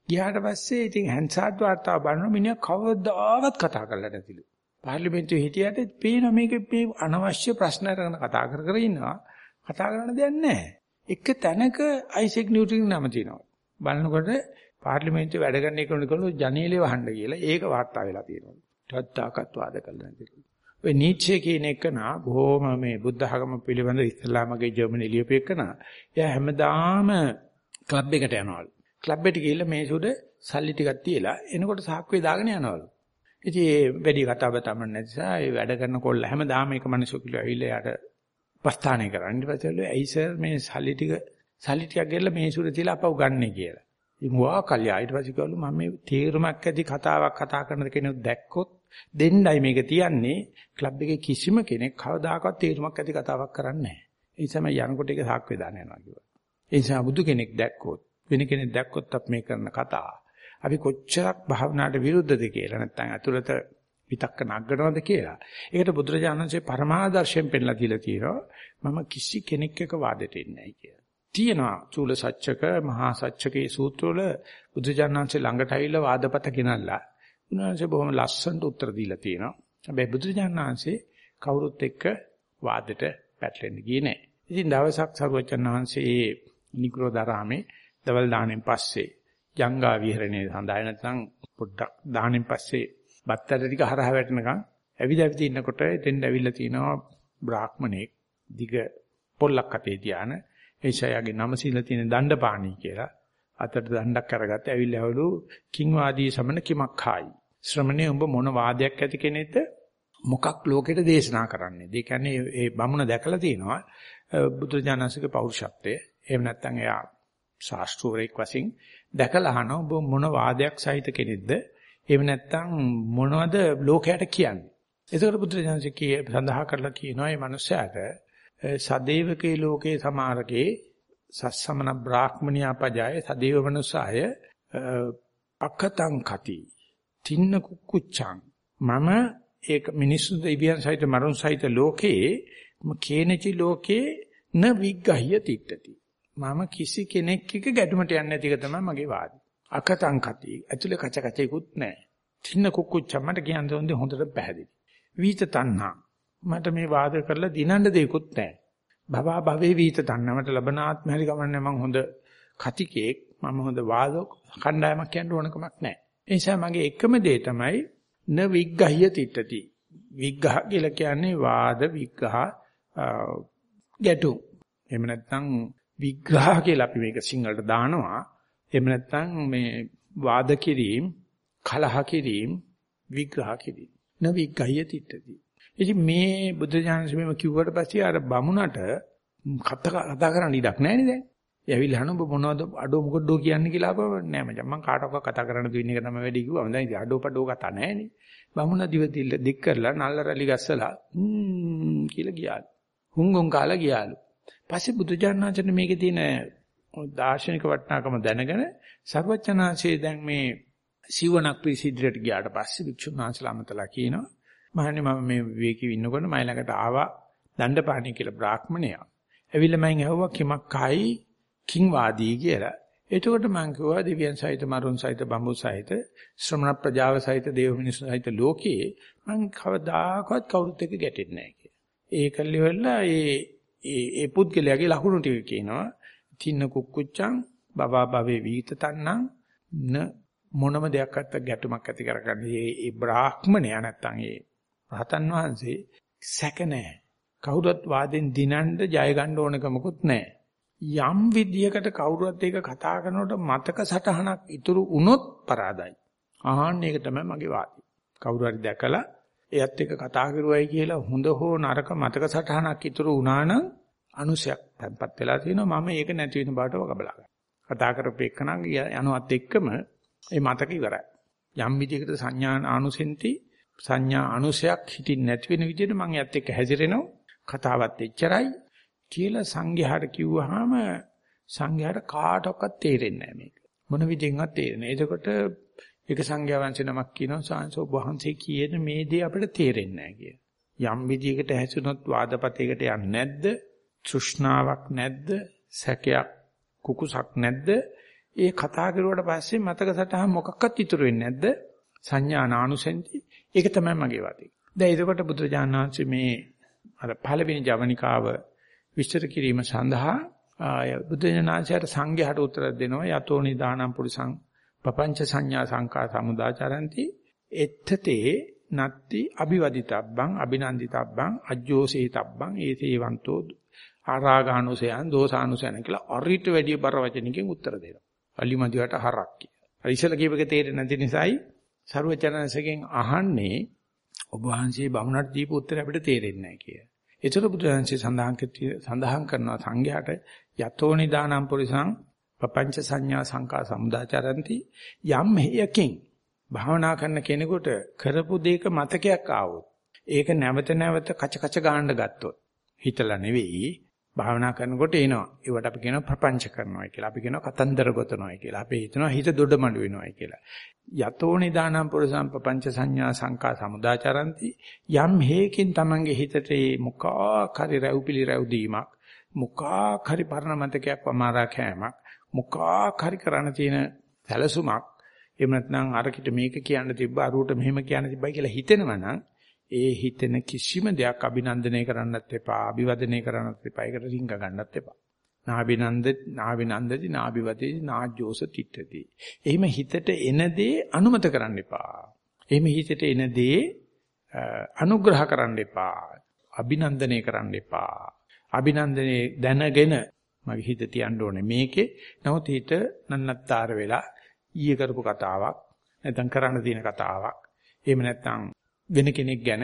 ගියාට පස්සේ ඉතින් හැන්සාත් වාර්තාව බලන මිනිහා කවදාවත් කතා කරලා නැතිලු. පාර්ලිමේන්තුවේ හිටියට පේන මේක මේ අනවශ්‍ය ප්‍රශ්න අරගෙන කතා කර කර ඉන්නවා. කතා කරන්න දෙයක් නැහැ. එක තැනක අයිසෙක් නිව්ටන් නම තියෙනවා. බලනකොට පාර්ලිමේන්තුවේ වැඩ කරන එකනකොට ජනේලේ වහන්න කියලා ඒක වාර්තා වෙලා තියෙනවා. ටත්තාකත් වාද කළා නැතිලු. ඔය නීචේ කියන එක නා බොහොම මේ බුද්ධ ධර්ම පිළිබඳ ඉස්ලාමගේ ජර්මනි ලියපු එක නා. එයා හැමදාම ක්ලබ් එකට යනවලු. ක්ලබ් එකට ගිහිල්ලා මේ සුද සල්ලි ටිකක් තියලා එනකොට සාක්කුවේ දාගෙන යනවලු. ඉතින් ඒ වැඩි කතාව තමයි නැතිසා ඒ වැඩ කරන කොල්ල හැමදාම මේක මිනිස්සු කිලෝ ඇවිල්ලා යාට ප්‍රස්ථානය කරා. ඊට පස්සේ ඇයි සර් මේ සල්ලි ටික සල්ලි ටිකක් ගෙල්ල මේ සුද තියලා අපව ගන්නනේ කියලා. ඉතින් වා කල්යා ඊට පස්සේ කිව්වලු මම මේ තීරමක් ඇති කතාවක් කතා කරන කෙනෙක් දැක්කොත් දෙන්නයි මේක තියන්නේ ක්ලබ් එකේ කිසිම කෙනෙක් කවදාකවත් තීරමක් ඇති කතාවක් කරන්නේ නැහැ. ඒ නිසා යනකොට ඒක සාක් වේදාන යනවා කිව්වා. ඒ නිසා බුදු කෙනෙක් දැක්කොත් වෙන කෙනෙක් දැක්කොත් අපි මේ කරන කතා අපි කොච්චරක් භාවනාවට විරුද්ධද කියලා නැත්නම් අතුලත විතක්ක නගනවද කියලා. ඒකට බුදුරජාණන්සේ පරමාදර්ශයෙන් පෙන්ලා දීලා තියෙනවා. මම කිසි කෙනෙක් එක්ක වාදෙට ඉන්නේ නැහැ කියලා. තියෙනවා චූල සච්චක මහා සච්චකේ සූත්‍රවල බුදුජානනාංශේ ළඟට ඇවිල්ලා වාදපත ගෙනල්ලා උන්වහන්සේ බොහොම ලස්සනට උත්තර දීලා තියෙනවා. හැබැයි බුදුජානනාංශේ කවුරුත් එක්ක වාදෙට පැටලෙන්න ගියේ නැහැ. ඉතින් දවසක් සරුවචන් වහන්සේ නිග්‍රෝධාරාමේ දවල් දාණයෙන් පස්සේ ජංගා විහරණේ සඳහා නැත්නම් පොඩ්ඩක් දාණයෙන් පස්සේ බත්තර ටික හරහා වැටෙනකන් ඇවිද ඇවිද ඉන්නකොට එතෙන් ඇවිල්ලා තිනවා බ්‍රාහ්මණෙක් දිග පොල්ලක් අතේ තියාන ඒෂයාගේ නම සීලා තියෙන දණ්ඩපාණී කියලා අතට දණ්ඩක් අරගත්ත ඇවිල්ලාවලු කිං වාදී සමන කිමක් හායි ශ්‍රමණේ උඹ මොන වාදයක් ඇති කෙනෙක්ද මොකක් ලෝකෙට දේශනා කරන්නේ. ඒ කියන්නේ ඒ බමුණ දැකලා තියෙනවා බුදුජානසික පෞරුෂත්වය. එහෙම නැත්නම් එයා ශාස්ත්‍රූරෙක් වශයෙන් දැකලා අහනවා ඔබ මොන වාදයක් සහිත කෙනෙක්ද? එහෙම නැත්නම් මොනවද ලෝකයට කියන්නේ? එතකොට බුදුජානසික සඳහා කරලා කියනවා මේ මනුස්සයාට සදේවකේ ලෝකේ සමාරකේ සස්සමන බ්‍රාහ්මණියා පජාය සදේව මනුසාය අකතං කති තින්න කුක්කුච්ඡං. මම ඒක මිනිස්සු දෙවියන් සහිත මරුන් සහිත ලෝකේ කේනචි ලෝකේ න විග්ගහ්‍ය තිට්ඨති. මම කිසි කෙනෙක් එක්ක ගැටුමට යන්නේ නැති එක තමයි මගේ වාදය අකතං කති. ඇතුලේ කච කචේකුත් නැහැ. තින්න කුක්කුච්ඡං මට කියන්න හොඳට පැහැදිලි. වීත තණ්හා. මට මේ වාද කරලා දිනන්න දෙයක්වත් නැහැ. භවා භවේ වීත තන්නමට ලබන ආත්ම හරි ගමන්නේ මම හොඳ කතිකෙක් මම හොඳ වාදක කණ්ඩායමක් කියන්න ඕනකමක් නැහැ. ඒ නිසා මගේ එකම දේ තමයි න විග්ගහ්‍ය තිට්ඨති. විග්ගහ කියලා කියන්නේ වාද විග්ගහ ගැටු. එහෙම නැත්නම් විග්‍රහ කියලා අපි මේක සිංහලට දානවා. එහෙම නැත්නම් මේ වාද කිරීම, කලහ කිරීම, විග්‍රහ කිරීම. න විග්ගහ්‍ය තිට්ඨති. ඉතින් මේ බුද්ධ ඥානසමෙම කිව්වට පස්සේ අර බමුණට කතා කරන්න ඉඩක් නැහැ නේද? ඇවිල්ලා අහන ඔබ මොනවද අඩෝ මොකද්දෝ කියන්නේ කියලා අපව නෑ මචං මම කාටවත් කතා කරන්න දෙන එක තමයි වැඩි කිව්වා. දැන් ඉතින් අඩෝ පඩෝ කතා නෑනේ. බමුණ දිව දික් කරලා නල්ල රැලි ගස්සලා හ්ම් කියලා ගියාලු. හුංගුන් කාලා ගියාලු. පස්සේ බුදුජානනාචරණ මේකේ තියෙන දාර්ශනික වටිනාකම දැනගෙන සර්වචනාංශයේ දැන් මේ සිවණක් පිසිද්දට ගියාට පස්සේ වික්ෂුන් වහන්සේලා අමතලා කියනවා මහන්නේ මම මේ විවේකී ඉන්නකොට මයි ළඟට ආවා දණ්ඩපාණි කියලා බ්‍රාහ්මණයා. ඇවිල්ලා මම ඇහුවා කිමක් කයි කිං වාදී කියලා. එතකොට මම කිව්වා දෙවියන් සහිත මරුන් සහිත බඹු සහිත ශ්‍රමණ ප්‍රජාව සහිත දේව මිනිස්සු සහිත ලෝකයේ මම කවදාකවත් කවුරුත් එක්ක ගැටෙන්නේ නැහැ කියලා. ඒකල්ලි වෙලා ඒ ඒ ඒ පුද්ගලයාගේ ලකුණු ටික කියනවා. තින්න කුක්කුච්චං බබා භවේ වීත තන්නම් න මොනම දෙයක් අත්ත ගැටුමක් ඇති කරගන්නේ ඒ බ්‍රාහ්මණයා නැත්තම් ඒ රහතන් වහන්සේ සැක නැහැ. කවුරුත් වාදෙන් දිනන්න ජය ගන්න ඕනකමකුත් නැහැ. යම් විදියකට කවුරුත් ඒක කතා කරනකොට මතක සටහනක් ඉතුරු වුණොත් පරාදයි. ආහන්න ඒක තමයි මගේ වාදය. කවුරු හරි දැකලා එයත් එක්ක කතා කරුවයි කියලා හොඳ හෝ නරක මතක සටහනක් ඉතුරු වුණා නම් අනුසයක් තැම්පත් වෙලා තියෙනවා මම ඒක නැති වෙන බාට වගබලා ගන්න. කතා කරපෙන්නනම් යනවත් එක්කම ඒ මතක ඉවරයි. යම් විදිහකට සංඥා ආනුසෙන්ති සංඥා අනුසයක් හිටින් නැති වෙන විදිහට මම යත් එක්ක හැසිරෙනවා. කතාවත් එච්චරයි කියලා සංඝයාට කිව්වහම සංඝයාට කාටවත් තේරෙන්නේ නැහැ මේක. මොන විදිහෙන්වත් තේරෙන්නේ. එතකොට ඒක සංඝයා වංශේ නමක් කියනවා සාංශෝ වහන්සේ කියන මේ දේ අපිට තේරෙන්නේ නැහැ කිය. යම් විදිහකට හැසුනොත් වාදපතේකට යන්නේ නැද්ද? තෘෂ්ණාවක් නැද්ද? සැකයක් කුකුසක් නැද්ද? ඒ කතා කරුවාට පස්සේ මතක සටහන් මොකක්වත් ඉතුරු වෙන්නේ නැද්ද? සංඥා නානුසෙන්ති. ඒක තමයි මගේ වාදේ. දැන් එතකොට බුදුරජාණන් වහන්සේ මේ අර පළවෙනි ජවනිකාව විස්තර කිරීම සඳහා බුදුජනනාංශයට සංඝයාට උත්තර දෙනවා යතෝ නිදානම් පුරිසං පపంచ සංඥා සංකා සමුදාචරಂತಿ එත්තතේ නත්ති අ비වදිතබ්බං අබිනන්දිතබ්බං අජ්ජෝසේතබ්බං ඒසේවන්තෝ ආරාගානුසයන් දෝසානුසයන් කියලා අරිට වැඩි බර වචනකින් උත්තර දෙනවා. අලිමදිවට හරක් කියලා. අර ඉසල කියපේක තේරෙන්නේ නැති නිසායි සරුවචනන්සේගෙන් අහන්නේ ඔබ වහන්සේ බමුණට දීපු උත්තර අපිට තේරෙන්නේ නැහැ කිය. ඒතර බුදුහන්සේ සඳහන් කරනවා සංඝයාට යතෝ නිදානම් පුරිසං පపంచ සංඥා සංකා සමුදාචරಂತಿ යම් හේයකින් භාවනා කරන කෙනෙකුට කරපු දෙයක මතකයක් ආවොත් ඒක නැවත නැවත කච කච ගහන්න ගත්තොත් හිතලා නෙවෙයි භාවනා කරනකොට එනවා. ඒවට අපි කියනවා ප්‍රපංච කරනවා කියලා. අපි කියනවා කතන්දර ගොතනවා කියලා. අපි හිතනවා හිත දොඩමඩු වෙනවා කියලා. යතෝ නිදානම් පුරසම් ප්‍රපංච සංඥා සංකා සමුදාචරಂತಿ යම් හේකින් Tamange හිතට මොකක් හරි රැව්පිලි රැව්දීමක් මොකක් හරි පරණ මතකයක් වමාරා කෑමක් මොකක් හරි කරන්න තියෙන සැලසුමක් එහෙම නැත්නම් අරකිට මේක කියන්න තිබ්බ අරුවට මෙහෙම කියන්න තිබ්බයි කියලා හිතෙනවා නම් ඒ හිතෙන කිසිම දෙයක් අභිනන්දනය කරන්නත් එපා, අභිවදනය කරන්නත් එපා. ඒකට රිංග ගන්නත් එපා. නාබිනන්ද නාබිනන්දති නාබිවතේ නාජ්ජෝස තිට්ඨති. එහෙම හිතට එන දේ අනුමත කරන්න එපා. එහෙම හිතට එන දේ අනුග්‍රහ කරන්න එපා. අභිනන්දනය කරන්න එපා. අභිනන්දනේ දැනගෙන මගේ හිත තියන්න ඕනේ මේකේ. නමුත් හිත නන්නත්තර වෙලා ඊයේ කරපු කතාවක් නැත්නම් කරන්න තියෙන කතාවක්. එහෙම නැත්නම් වෙන කෙනෙක් ගැන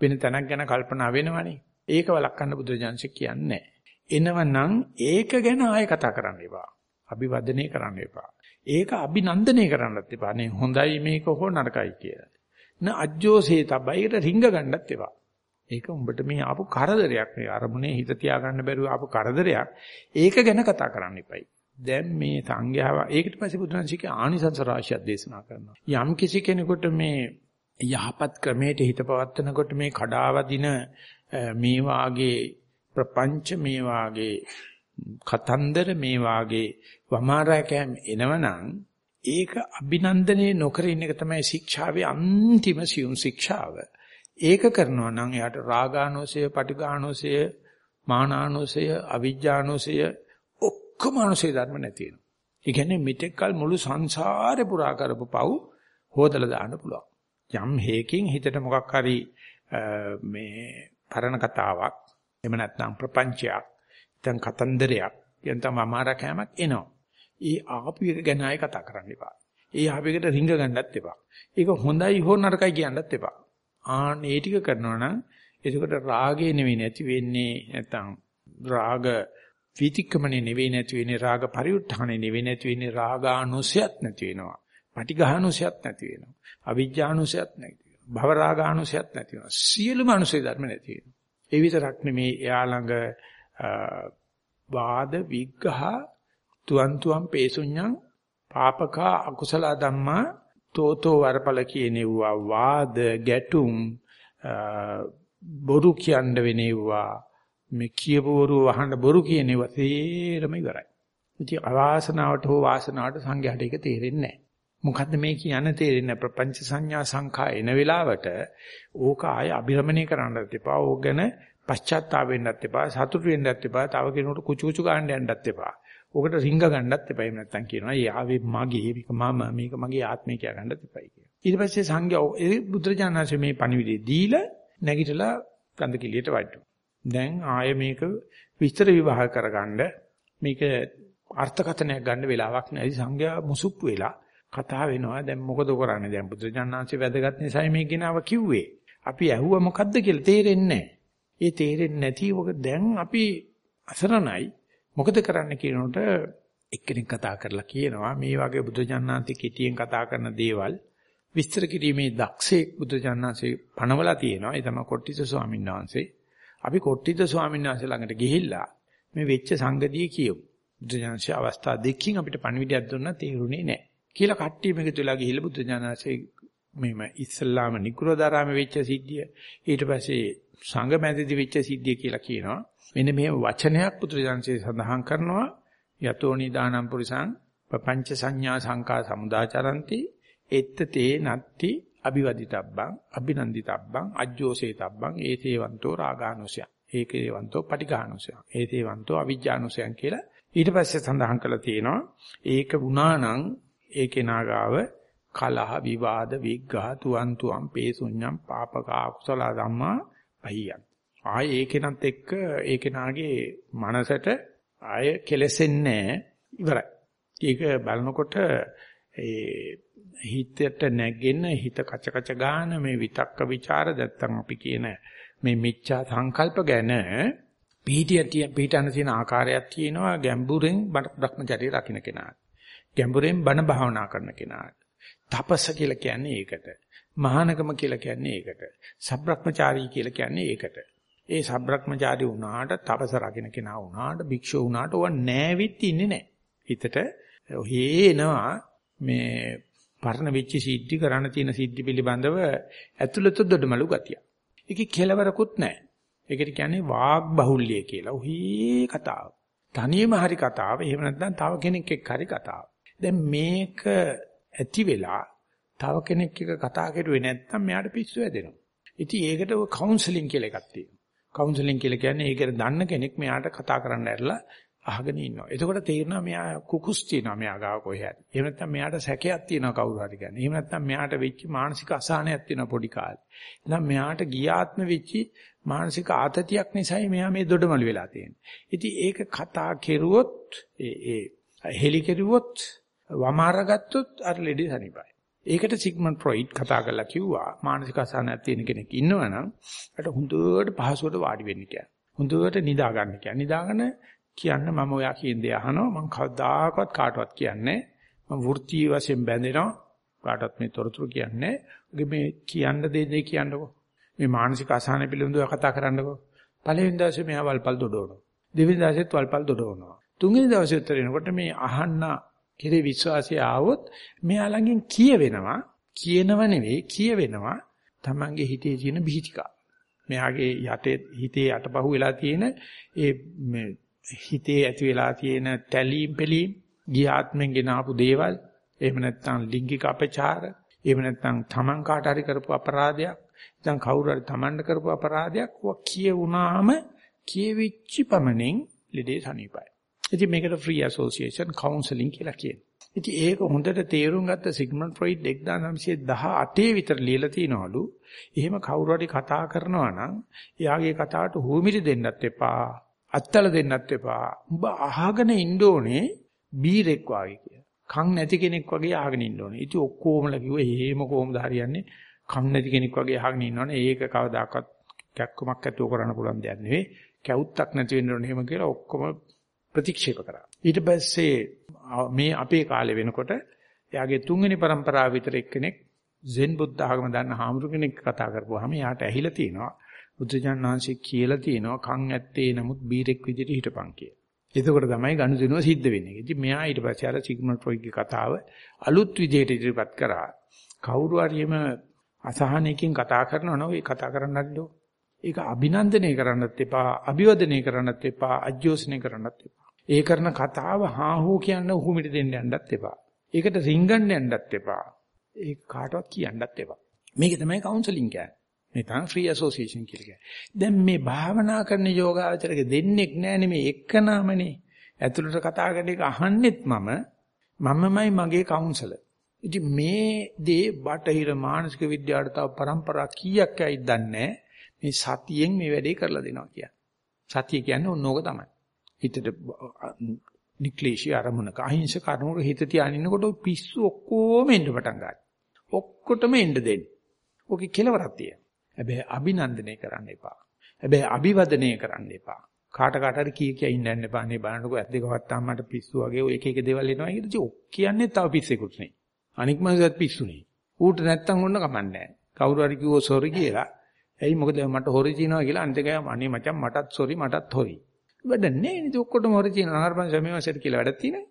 වෙන තැනක් ගැන කල්පනා වෙනවනේ. ඒක වළක්වන්න බුදුරජාන්සේ කියන්නේ එනවනම් ඒක ගැන ආයෙ කතා කරන්න එපා. අභිවදනය කරන්න එපා. ඒක අභිනන්දනය කරන්නත් එපා. නේ හොඳයි මේක හෝ නරකයි කියලා. න අජ්ජෝසේ තබයිට රිංග ගන්නත් එපා. ඒක උඹට මේ ආපු කරදරයක් නේ. අරමුණේ හිත තියාගන්න බැරුව ආපු කරදරයක්. ඒක ගැන කතා කරන්න එපයි. දැන් මේ සංඝයාව ඒකට පස්සේ බුදුරජාන්සේ ආනිසංස රාශියක් දේශනා කරනවා. යම් කිසි කෙනෙකුට මේ යහපත් ක්‍රමයට හිත පවත්නකොට මේ කඩාවදින මේ වාගේ ප්‍රපංච මේ වාගේ කතන්දර මේ වාගේ වමාරකම් එනවනම් ඒක අභිනන්දනයේ නොකර ඉන්න එක තමයි ශික්ෂාවේ අන්තිම සියුම් ශික්ෂාව. ඒක කරනවා නම් එයාට රාගානෝසය, පටිඝානෝසය, මානානුසය, අවිජ්ජානුසය ඔක්කොම අනුසය ධර්ම නැති වෙනවා. ඒ කියන්නේ මෙතෙක්කල් මුළු සංසාරේ පුරා කරපු පව් හොදලා දාන්න පුළුවන්. යම් හේකින් හිතට මොකක් හරි මේ පරණ කතාවක් එහෙම නැත්නම් ප්‍රපංචයක් නැත්නම් කතන්දරයක් නැත්නම් අමාරා කෑමක් එනවා. ඒ ආපු එක ගැන ආයෙ කතා කරන්න එපා. ඒ ආපු එකට රිංග ගන්නත් එපා. ඒක හොඳයි හෝ නරකයි කියන්නත් එපා. ආන් ඒ ටික කරනවා නම් එතකොට රාගේ නෙවෙයි නැති වෙන්නේ නැත්නම් රාග විතික්කමනේ නෙවෙයි නැති වෙන්නේ රාග පරිඋත්ථානේ නෙවෙයි නැති වෙන්නේ රාගානුසයත් නැති වෙනවා. පටිඝානුසයත් නැති වෙනවා. අවිජ්ජානුසයත් නැති වෙනවා. භව රාගානුසයත් නැති වෙනවා. සියලුම අනුසය ධර්ම නැති වෙනවා. ඒ විතරක් නෙමේ එයා ළඟ වාද විග්ඝහ තුවන් තුවන් පේසුඤ්ඤං පාපක අකුසල ධම්මා තෝතෝ වරපල කියනෙව්වා වාද ගැටුම් බොරු කියන්න වෙනෙව්වා මේ කියපු බොරු වහන්න බොරු කියනෙව්වා තේරම ඉවරයි. ඉතින් අවාසනාවට හෝ වාසනාවට සංඝයාට ඒක තේරෙන්නේ නැහැ. මොකද්ද මේ කියන්න තේරෙන්නේ ප්‍රපංච සංඥා සංඛා එන වෙලාවට ඕක ආය අභිරමණය කරන්නත් එපා. ඕක ගැන පශ්චාත්තාප වෙන්නත් එපා. සතුටු වෙන්නත් එපා. තව කෙනෙකුට කුචු කුචු ගන්න යන්නත් එපා. ඕකට රිංග ගන්නත් එපා. එහෙම නැත්තම් කියනවා යාවේ මගේ මේක මම මේක මගේ ආත්මය කියලා ගන්නත් එපයි කියලා. ඊට පස්සේ සංඝයා ඒ බුදුරජාණන්සේ මේ පණිවිඩය දීලා නැගිටලා ගඳ කිලියට වඩුවා. දැන් ආය මේක විස්තර විවාහ කරගන්න මේක අර්ථකථනයක් ගන්න වෙලාවක් නැති සංඝයා මුසුප්පු වෙලා කතා වෙනවා. දැන් මොකද කරන්නේ? දැන් බුදුරජාණන්සේ වැදගත් නිසායි මේ ගෙනාව කිව්වේ. අපි ඇහුවා මොකද්ද කියලා තේරෙන්නේ නැහැ. ඒ තේරෙන්නේ නැති ඔක දැන් අපි අසරණයි. මොකද කරන්න කියනකොට එක්කෙනෙක් කතා කරලා කියනවා මේ වගේ බුදුජානනාන්ති කෙටියෙන් කතා කරන දේවල් විස්තර කිරීමේ දක්ෂයෙක් බුදුජානනාංශේ පනවලා තියෙනවා. ඒ තමයි කොට්ටිත ස්වාමීන් වහන්සේ. අපි කොට්ටිත ස්වාමීන් වහන්සේ ළඟට ගිහිල්ලා මේ වෙච්ච සංගතිය කියමු. බුදුජානනාංශේ අවස්ථා දෙකකින් අපිට පණිවිඩයක් දුන්නා තේරුනේ නැහැ. කියලා කට්ටිය මේකතු වෙලා ගිහිල්ලා බුද්ධ ඥානසේ මෙහෙම ඉස්ලාම නිකුරදාරාමේ වෙච්ච සිද්ධිය ඊට පස්සේ සංඝ මැදදී වෙච්ච සිද්ධිය කියලා කියනවා. මෙන්න මේ වචනයක් බුද්ධ ඥානසේ සඳහන් කරනවා යතෝනි දානම් පුරිසං පపంచ සංඥා සංකා සමුදාචරಂತಿ එත්තතේ නත්ති අභිවදිතබ්බං අභිනන්දිතබ්බං අජ්ජෝසේතබ්බං ඒතේවන්තෝ රාගානුසය ඒකේවන්තෝ පටිඝානුසය ඒතේවන්තෝ අවිජ්ජානුසයන් කියලා ඊට පස්සේ සඳහන් කරලා තියෙනවා ඒක වුණා නම් ඒකේ නාගාව කලහ විවාද විග්ඝහ තුවන් තුම් පේසුඤ්ඤම් පාපක අකුසල ධම්මා පහියන් ආයේ ඒකෙනත් එක්ක ඒකෙනාගේ මනසට ආය කෙලසෙන්නේ ඉවරයි. ඒක බලනකොට ඒ හිතට නැගෙන හිත කච කච ගන්න මේ විතක්ක ਵਿਚාර නැත්තම් අපි කියන මේ මිච්ඡා සංකල්ප ගැන පීඨිය පීඨන තියෙන ආකාරයක් තියෙනවා ගැඹුරෙන් භ්‍රමචර්ය රකින්න කෙනාට. ගැඹුරෙන් බණ භාවනා කරන කෙනාට. තපස කියලා කියන්නේ ඒකට. මහානකම කියලා කියන්නේ ඒකට. සබ්‍රක්‍මචාරී කියලා කියන්නේ ඒකට. ඒ සබ්‍රක්‍මචාරී වුණාට තපස රකින්න කෙනා වුණාට භික්ෂුව වුණාට ඕව නෑවිත් ඉන්නේ නෑ. හිතට ඔහේ එනවා මේ පරණ වෙච්ච සිද්ධි කරන්න තියෙන සිද්ධි පිළිබඳව ඇතුළත දොඩමලු ගතිය. ඒකේ කෙලවරකුත් නෑ. ඒකට කියන්නේ වාග් බහුල්‍ය කියලා. ඔහේ කතාව. තනියම හරි කතාව. එහෙම නැත්නම් තව කෙනෙක් එක්ක හරි කතාව. දැන් මේක ඇති වෙලා තව කෙනෙක් එක්ක කතා කරුවේ නැත්නම් මෙයාට පිස්සු වැදෙනවා. ඉතින් ඒකට කවුන්සලින් කියලා එකක් තියෙනවා. කවුන්සලින් කියලා කියන්නේ ඒක දන්න කෙනෙක් මෙයාට කතා කරන්න ඇරලා අහගෙන ඉන්නවා. එතකොට තේරෙනවා මෙයා කුකුස් තියනවා මෙයා ගාව කොහේ හරි. එහෙම නැත්නම් මෙයාට සැකයක් තියෙනවා කවුරු හරි කියන්නේ. එහෙම නැත්නම් මෙයාට වෙච්ච මානසික අසහනයක් තියෙනවා පොඩි කාලේ. එහෙනම් මෙයාට ගියාත්ම වෙච්ච මානසික ආතතියක් නිසායි මෙයා මේ දොඩමළු වෙලා තියෙන්නේ. ඉතින් ඒක කතා කෙරුවොත් ඒ ඒ හෙලි කෙරුවොත් වමාරගත්තොත් අර ලෙඩේ සනිපයි. ඒකට සිග්මන්ඩ් ෆ්‍රොයිඩ් කතා කරලා කිව්වා මානසික අසහනයක් තියෙන කෙනෙක් ඉන්නවනම් ඒකට හොඳට පහසුවට වාඩි වෙන්න කියන්නේ. හොඳට නිදා ගන්න කියන්නේ. නිදාගෙන කියන්න මම ඔයා කියන දේ අහනවා. මම කවදාකවත් කාටවත් කියන්නේ මම වෘත්ති වශයෙන් බැඳෙනවා. කාටවත් මේ තොරතුරු කියන්නේ ඔගේ මේ කියන්න දේ දේ කියන්නකෝ. මේ මානසික අසහන පිළිබඳව කතා කරන්නකෝ. පළවෙනි දවසේ මෙයා වල්පල් දොඩවනවා. දෙවෙනි දවසෙත් වල්පල් දොඩවනවා. තුන්වෙනි දවසේ උත්තර එනකොට මේ අහන්න කෙරේ විශ්වාසය ආවොත් මෙයා ළඟින් කියවෙනවා කියනව නෙවෙයි කියවෙනවා තමන්ගේ හිතේ තියෙන බිහිතිකා. මෙයාගේ යටේ හිතේ යටපහුව වෙලා තියෙන ඒ හිතේ ඇති වෙලා තියෙන තැලීම් පෙලීම් ගියාත්මෙන් ගෙන ආපු දේවල් එහෙම නැත්නම් ලිංගික අපචාර එහෙම නැත්නම් තමන් කාට හරි කරපු අපරාධයක් නැත්නම් කවුරු හරි තමන්ට කරපු අපරාධයක් ඔක් කියුණාම කියවිච්ච පමණින් ලෙඩේ සනීපයි. ඉතින් මේකට free association counseling කියලා කියනවා. ඉතින් ඒක හොඳට තේරුම් ගත්ත සිග්මන්ඩ් ෆ්‍රොයිඩ් 1918 විතර ලියලා තිනවලු. එහෙම කවුරු හරි කතා කරනවා නම් එයාගේ කතාවට හුමිරි දෙන්නත් එපා. අත්තල දෙන්නත් එපා. උඹ අහගෙන ඉන්න ඕනේ බීරෙක් වාගේ කියලා. කන් නැති කෙනෙක් වගේ අහගෙන ඉන්න ඕනේ. ඉතින් ඔක්කොමලා කිව්වා එහෙම කොහොමද හරියන්නේ? කන් නැති කෙනෙක් වගේ අහගෙන ඉන්නවනේ. ඒක කවදාකවත් කැක්කමක් ඇතුව කරන්න පුළුවන් දෙයක් නෙවෙයි. කැවුත්තක් නැති වෙන්න ඕනේ එහෙම කියලා ඔක්කොම ප්‍රතික්ෂේප කරා. ඊට පස්සේ මේ අපේ කාලේ වෙනකොට එයාගේ තුන්වෙනි પરම්පරාව විතර එක්කෙනෙක් සෙන් බුද්ධ ආගම දන්න හාමුදුරු කෙනෙක් කතා කරපුවාම එයාට ඇහිලා තියෙනවා බුදුජානනාංශය කියලා තියෙනවා කන් ඇත්තේ නමුත් බීරෙක් විදිහට හිටපන් කියලා. එතකොට තමයි ගනුදෙනුව සිද්ධ වෙන්නේ. ඉතින් මෙයා ඊට පස්සේ අර සිග්මන්ඩ් ෆ්‍රොයිඩ්ගේ කතාව අලුත් විදිහට ඉදිරිපත් කරා. කවුරු හරිම අසහනයකින් කතා කරනවා නම් ඒ කතා කරන්නත් ඒක අභිනන්දනය කරන්නත් එපා, අභිවදනය කරන්නත් එපා, අජෝසනය කරන්නත් එපා. ඒ කරන කතාව හා හෝ කියන්න උහුමිට දෙන්න යන්නත් එපා. ඒකට රින්ගන්න යන්නත් එපා. ඒක කාටවත් කියන්නත් එපා. මේක තමයි කවුන්සලින් කියන්නේ. මේ තමයි ෆ්‍රී ඇසෝසියේෂන් කියලා කියන්නේ. දැන් මේ භාවනා කරන යෝගාවචරක දෙන්නෙක් නෑනේ මේ එක්කනමනේ. ඇතුළට කතා කරන එක අහන්නෙත් මම මමමයි මගේ කවුන්සලර්. ඉතින් මේ දේ බටහිර මානසික විද්‍යාවට තව પરම්පරා කීයක් ඇයිද දන්නේ මේ සතියෙන් මේ වැඩේ කරලා දෙනවා කියන්නේ. සතිය කියන්නේ ඕනෝක තමයි. හිතට නික්ලේශී අරමුණක අහිංසක අරමුණක හිත තියානිනකොට පිස්සු ඔක්කොම එන්න පටන් ගන්නවා. ඔක්කොටම එන්න දෙන්න. ඔකේ කෙලවරක් තියෙනවා. හැබැයි අභිනන්දනය කරන්න එපා. හැබැයි අභිවදනය කරන්න එපා. කාට කාට හරි කී කිය ඉන්න යන්න එපා. නේ බලන්නකෝ ඇස් දෙක වත්තාම මට පිස්සු වගේ ඔය එක එක දේවල් එනවා කියලා. ඉතින් ඔක් කියන්නේ තව පිස්සෙකුත් නෙයි. අනික් මනසත් පිස්සුනේ. ඌට නැත්තම් ඔන්න කමන්නේ නැහැ. කවුරු හරි කිව්වෝ සෝරි කියලා. ඇයි මොකද මට හොරි තියනවා කියලා අනිත් එක අනේ මචං මටත් සෝරි මටත් හොරි. වැඩ නැහැ නේද ඔක්කොටම හොරි තියෙන අහර්පන් සමේවසෙට කියලා වැඩක් තියෙනවා.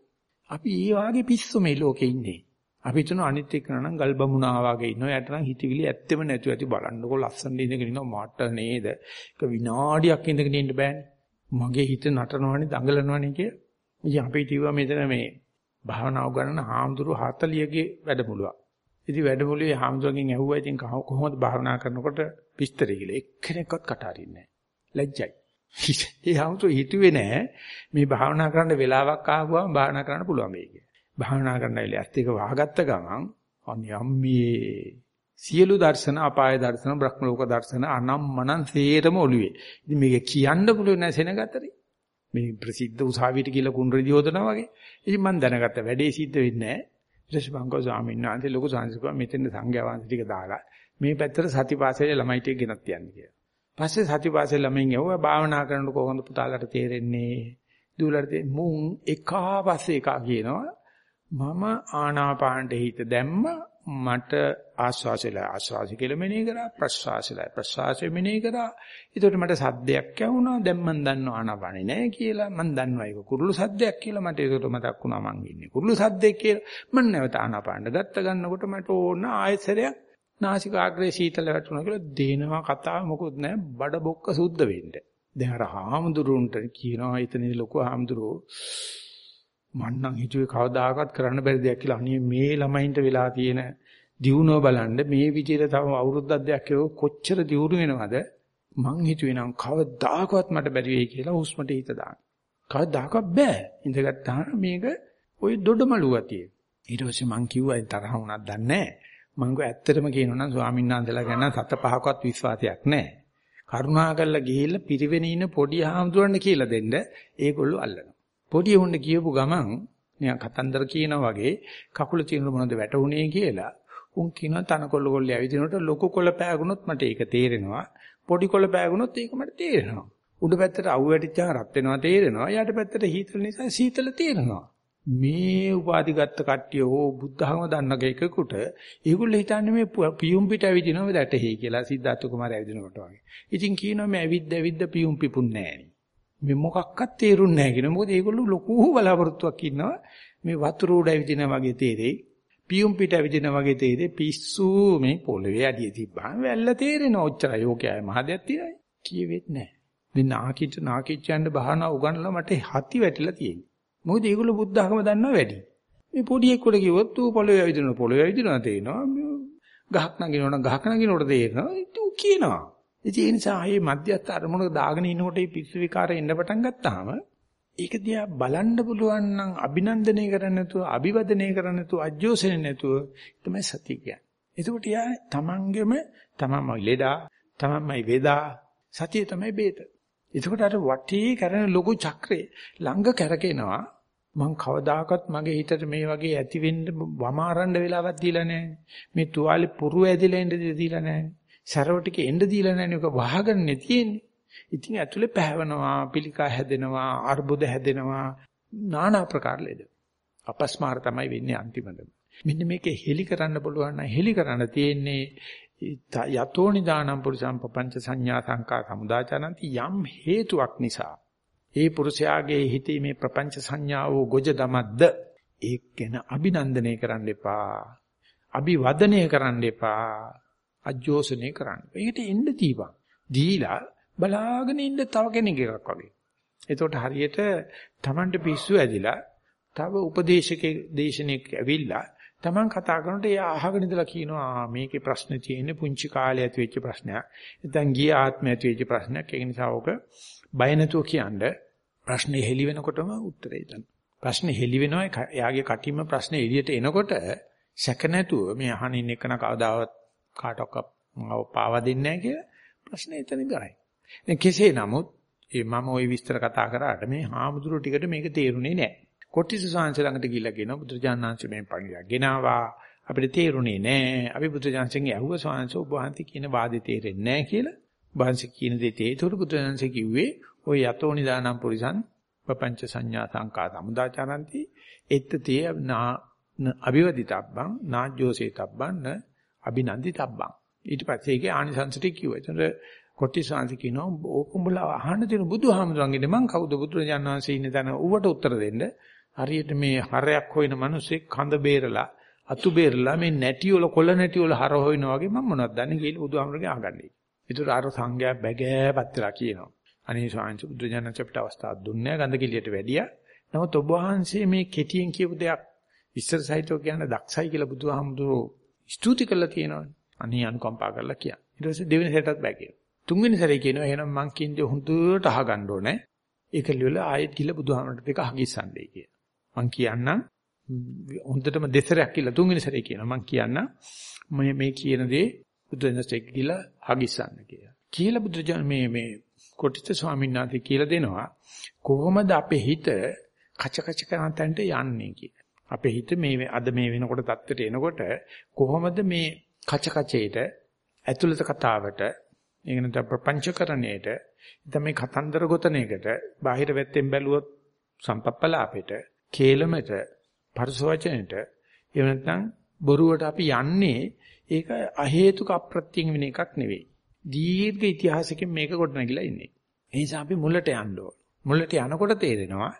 අපි ඒ වාගේ පිස්සු මේ ලෝකේ ඉන්නේ. අපි හිතන අනිත් එක්ක නම් ගල් බමුණා වාගේ ඉන්නවා. යට නම් හිතවිලි ඇත්තෙම නැතුව ඇති බලන්නකො ලස්සන ඉඳගෙන ඉන්නවා මට නේද. ඒක විනාඩියක් ඉඳගෙන ඉන්න බෑනේ. මගේ හිත නටනවනේ දඟලනවනේ කිය. ඉතින් අපි කිව්වා මෙතන මේ භාවනාව ගන්න හාමුදුරු 40ගේ වැඩමුළුවක්. ඉතින් වැඩමුළුවේ හාමුදුරගෙන් ඇහුවා ඉතින් කොහොමද භාවනා කරනකොට විස්තරය කියලා. එක්කෙනෙක්වත් කට අරින්නේ නැහැ. ලැජ්ජයි. ඒ හාමුදුරු හිතුවේ නෑ මේ භාවනා කරන්න වෙලාවක් ආවම භාවනා කරන්න පුළුවන් වෙයි කියලා. භාවනා කරන්න වෙලේ ඇත්ත එක වහගත්ත ගමන් අනියම්මේ සියලු දර්ශන අපාය දර්ශන බ්‍රහ්ම ලෝක දර්ශන අනම්මනන් සේරම ඔළුවේ. ඉතින් මේක කියන්න පුළුවන් නෑ සෙනගතරේ. මේ ප්‍රසිද්ධ උසාවියට කියලා කුණ්ඩරි යෝදනා වගේ. ඉතින් මම දැනගත්ත වැඩේ සිද්ධ වෙන්නේ නෑ. ඊට පස්සේ මං ගෝ ස්වාමීන් වහන්සේ ලොකු සංසිකුවා මෙතෙන් සංඝයා වහන්සේ ටික දාලා මේ පැත්තට සතිපාසලේ ළමයි ටික ගෙනත් යන්න කියලා. පස්සේ සතිපාසලේ ළමයින් යවුවා භාවනා කරනකොට කොහොමද පුතාලට තේරෙන්නේ? දූලට මුන් එකා පස්සේ එකා කියනවා මම ආනාපානට හිත දැම්ම මට ආස්වාසයලා ආස්වාසි කියලා මෙනෙහි කරා ප්‍රස්වාසයලා ප්‍රස්වාසය මෙනෙහි කරා. ඒකට මට සද්දයක් ඇහුණා දැන් මම දන්නවා ආනාපානේ නැහැ කියලා මම දන්නවා ඒක කුරුළු සද්දයක් කියලා මට. ඒකට මතක් වුණා මං ඉන්නේ කුරුළු සද්දයක් කියලා. මම නැවත ආනාපානට ගත්ත ගන්නකොට මට ඕන ආයසරයක් නාසිකාග්‍රේ සීතල වැටුණා කියලා දේනවා කතාව මොකුත් නැහැ බඩ බොක්ක සුද්ධ වෙන්න දැන් අර හාමුදුරුන්ට කියනවා එතනදී ලොකු හාමුදුරුවෝ මන්නම් හිතුවේ කවදාකවත් කරන්න බැරි දෙයක් කියලා. අනේ මේ ළමයින්ට වෙලා තියෙන දියුණුව බලන්න මේ විදිහට තව අවුරුද්දක් දෙයක් කෙරුවොත් කොච්චර දියුණු වෙනවද? මං හිතුවේ නම් කවදාකවත් මට බැරි වෙයි කියලා හුස්මට හිත දාන්න. කවදාකවත් බෑ. ඉඳගත්තාම මේක ওই දොඩමලු ගතිය. ඊට පස්සේ මං කිව්වා තරහ වුණාද දන්නේ නැහැ. මං කිව්වා ඇත්තටම කියනවා නම් ස්වාමීන් වහන්සේලා ගැන සත පහකවත් විශ්වාසයක් නැහැ. කරුණාකරලා ගිහිල්ලා පිරිවෙනේ ඉන්න පොඩි හාමුදුරන් කියලා දෙන්න ඒගොල්ලෝ අල්ලනවා. පොඩි උන්න කියපු ගමන් නිකන් කතන්දර කියනා වගේ කකුල තියෙන මොනවද වැටුනේ කියලා උන් කියනවා තනකොල්ල කොල්ල ඇවිදිනකොට ලොකු කොළ පෑගුණොත් මට ඒක තේරෙනවා පොඩි කොළ පෑගුණොත් ඒක මට තේරෙනවා උඩ පැත්තට අවු වැටිච්චා රත් වෙනවා තේරෙනවා යට පැත්තට හීතල නිසා සීතල තේරෙනවා මේ උපාධි ගත්ත කට්ටිය හෝ බුද්ධහම දන්නක එකෙකුට ඒගොල්ලෝ හිතන්නේ මේ පියුම් පිට ඇවිදිනව දැටෙහි කියලා සිද්ධාර්ථ කුමාරය ඇවිදිනකොට වගේ. ඉතින් කියනවා මේ ඇවිද්ද ඇවිද්ද පියුම් පිපුන්නේ නැහැ මේ මොකක්වත් තේරුන්නේ නැහැ කියන මොකද ඒගොල්ලෝ ලොකු බලාපොරොත්තුවක් ඉන්නවා. මේ වතුර උඩ ඇවිදින වගේ තේරෙයි. පියුම් පිට ඇවිදින වගේ තේරෙයි. පිස්සු මේ පොළවේ අඩිය තිබ්බාම වැල්ල තේරෙනවා. ඔච්චරයි. ඕකයි මහදයක් තියෙනයි කියෙවෙත් නැහැ. මේ නාකිච්ච නාකිච්චයන්ට බහනා උගන්ලා මට හති වැටිලා තියෙන්නේ මොකද ඒගොල්ලෝ බුද්ධ ධර්ම දන්නවා වැඩි. මේ පොඩි එක්කට කිව්වොත් ඌ පොළවේ ඇවිදිනවා පොළවේ ඇවිදිනවා තේනවා. ගහක් නගිනවනම් ගහක් නගිනවට තේරෙනවා. ඌ කියනවා. ඉතින් ඒ නිසා ආයේ මධ්‍යස්ථ අරමුණක දාගෙන ඉනකොට මේ පිස්සු විකාරය එන්න පටන් ගත්තාම ඒක දිහා බලන්න පුළුවන් නම් අභිනන්දනය කරන්න නැතුව, අභිවදනය කරන්න නැතුව, අජෝසෙන්නේ නැතුව තමයි සතිය කියන්නේ. එතකොට යා තමන්ගෙම තමන්මයි ලෙඩා, තමන්මයි වේදා, සතිය තමයි බේත. එතකොට අර වටේ කරන ලොකු චක්‍රේ ළඟ කරකිනවා. මං කවදාකවත් මගේ හිතට මේ වගේ ඇති වෙන්න වමාරන්න වෙලාවක් දීලා නැහැ. මේ තුවාලේ පුරු ඇදිලා එන්න දීලා නැහැ. සරව ටික එන්න දීලා නැහැ නේ. වහගන්නේ තියෙන්නේ. ඉතින් ඇතුලේ පැහැවෙනවා, පිළිකා හැදෙනවා, අර්බුද හැදෙනවා, নানা ප්‍රකාර ලෙඩ. අපස්මාර තමයි වෙන්නේ අන්තිමටම. මෙන්න මේක හෙලි කරන්න පුළුවන් නම් හෙලි කරන්න තියෙන්නේ යතෝනි දානම් පුරුසම් පపంచ සංඥා සංකා සමුදාචනන්ති යම් හේතුවක් නිසා ඒ පුරුෂයාගේ හිතේ මේ ප්‍රපංච සංඥාව ගොජ දමද්ද ඒක ගැන අභිනන්දනය කරන්න එපා අභිවදනය කරන්න එපා අජෝසනේ කරන්න. ඒකට එන්න දීපන්. දීලා බලාගෙන ඉන්න තව කෙනෙක් එකක් වගේ. එතකොට හරියට Tamanට පිස්සු ඇදිලා තව උපදේශකේ දේශනෙක් ඇවිල්ලා Taman කතා කරනකොට එයා අහගෙන ඉඳලා කියනවා මේකේ ප්‍රශ්නේ තියෙන්නේ පුංචි කාලේ ඇති වෙච්ච ප්‍රශ්නයක්. නැත්නම් ගිය ආත්මය ඇති වෙච්ච ප්‍රශ්නයක්. ඒක නිසා ඕක බය නැතුව කියන්නේ ප්‍රශ්නේ හෙලි වෙනකොටම උත්තරේ දෙන්න. ප්‍රශ්නේ හෙලි වෙනවා එයාගේ කටින්ම ප්‍රශ්නේ එළියට එනකොට සැක නැතුව මේ අහනින් එක්කන කවදාවත් කාටවත් මාව පාවා දෙන්නේ නැහැ කියලා ප්‍රශ්නේ එතන ඉවරයි. දැන් කෙසේ නමුත් ඒ මම ওই විස්තර කතා කරාට මේ හාමුදුරුවෝ ටිකට මේක තේරුනේ නැහැ. කොටිස සාංශ ළඟට ගිහිල්ලා කියනවා බුදුරජාණන්සේ මේ පණිවිඩයක් ගෙනාවා අපිට තේරුනේ නැහැ. අපි බුදුරජාණන්සේගෙන් ඇහුව සාංශ ඔබ වහන්සේ කියන වාදේ තේරෙන්නේ නැහැ කියලා. වහන්සේ කියන දේ තේතුරු බුදුරජාණන්සේ කිව්වේ ඔය යතෝ නිදානම් පුරිසං පపంచ සංඥා සංකා සමුදාචරಂತಿ එත්තතිය අභිවදිතබ්බං නාජ්ජෝසේතබ්බං න අභිනන්දිතබ්බං ඊට පස්සේ ඒකේ ආනිසංසටි කිව්වා. එතන කොටිසාංශ කියනවා ඕකුඹලා අහන්න දෙන බුදුහාමුදුරන්ගෙන් මං කවුද බුදුරජාණන් වහන්සේ ඉන්න තැන ඌවට උත්තර දෙන්න. හරියට මේ හරයක් හොයන මිනිස්සෙක් කඳ බේරලා අතු බේරලා මේ නැටි වල කොළ නැටි වල හර හොයනවා වගේ මම මොනවද දන්නේ කියලා බුදුහාමුදුරගෙන් අහගන්නේ. ඒතර අර සංඝයා බැගෑපත් වෙලා කියනවා. අනේ ස්වාමීන් වහන්සේ බුදුරජාණන් අපිට අවස්ථාවක් දුන්නේ ගඳ කිලියට වැඩියා. නමුත් ඔබ වහන්සේ මේ කෙටියෙන් කියපු දෙයක් ඉස්සර සහිතව කියන දක්ෂයි කියලා බුදුහාමුදුරෝ ස්තුති කළා තියෙනවානේ. අනේ අනුකම්පා කරලා කියන්න. ඊට පස්සේ දෙවෙනි සැරේටත් බෑ කියනවා. තුන්වෙනි සැරේ කියනවා එහෙනම් මං කියන්නේ හොඳට අහගන්න ඕනේ. ඒක ලියලා ආයෙත් ගිහලා බුදුහාමරට දෙක අහගිස්සන්නේ කියලා. මං කියන්නම් හොඳටම දෙසරයක් කියලා තුන්වෙනි සැරේ කියනවා. මං කියන්නම් මේ මේ කියන දේ බුදුදහමට ගිහලා අහගිස්සන්න කියලා. කියලා බුදුරජාණන් මේ මේ කොටිත ස්වාමීන් වහන්සේ කියලා දෙනවා කොහොමද අපේ හිත කච කච කරන තැනට යන්නේ කියලා. අපේ හිත මේ අද මේ වෙනකොට தත්තට එනකොට කොහොමද මේ කච කචේට ඇතුළත කතාවට ඒක නැත්නම් ප්‍රපංචකරණයට නැත්නම් මේ කතන්දර ගොතන එකට බාහිර වැත්තෙන් බැලුවොත් සම්පප්පලාපෙට කේලමට පරස වචනෙට එහෙම නැත්නම් බොරුවට අපි යන්නේ ඒක අහේතුක අප්‍රත්‍යයෙන් වෙන එකක් නෙවෙයි. දීර්ඝ ඉතිහාසකින් මේක ගොඩනැගිලා ඉන්නේ. ඒ නිසා අපි මුලට යන්න ඕන. මුලට යනකොට තේරෙනවා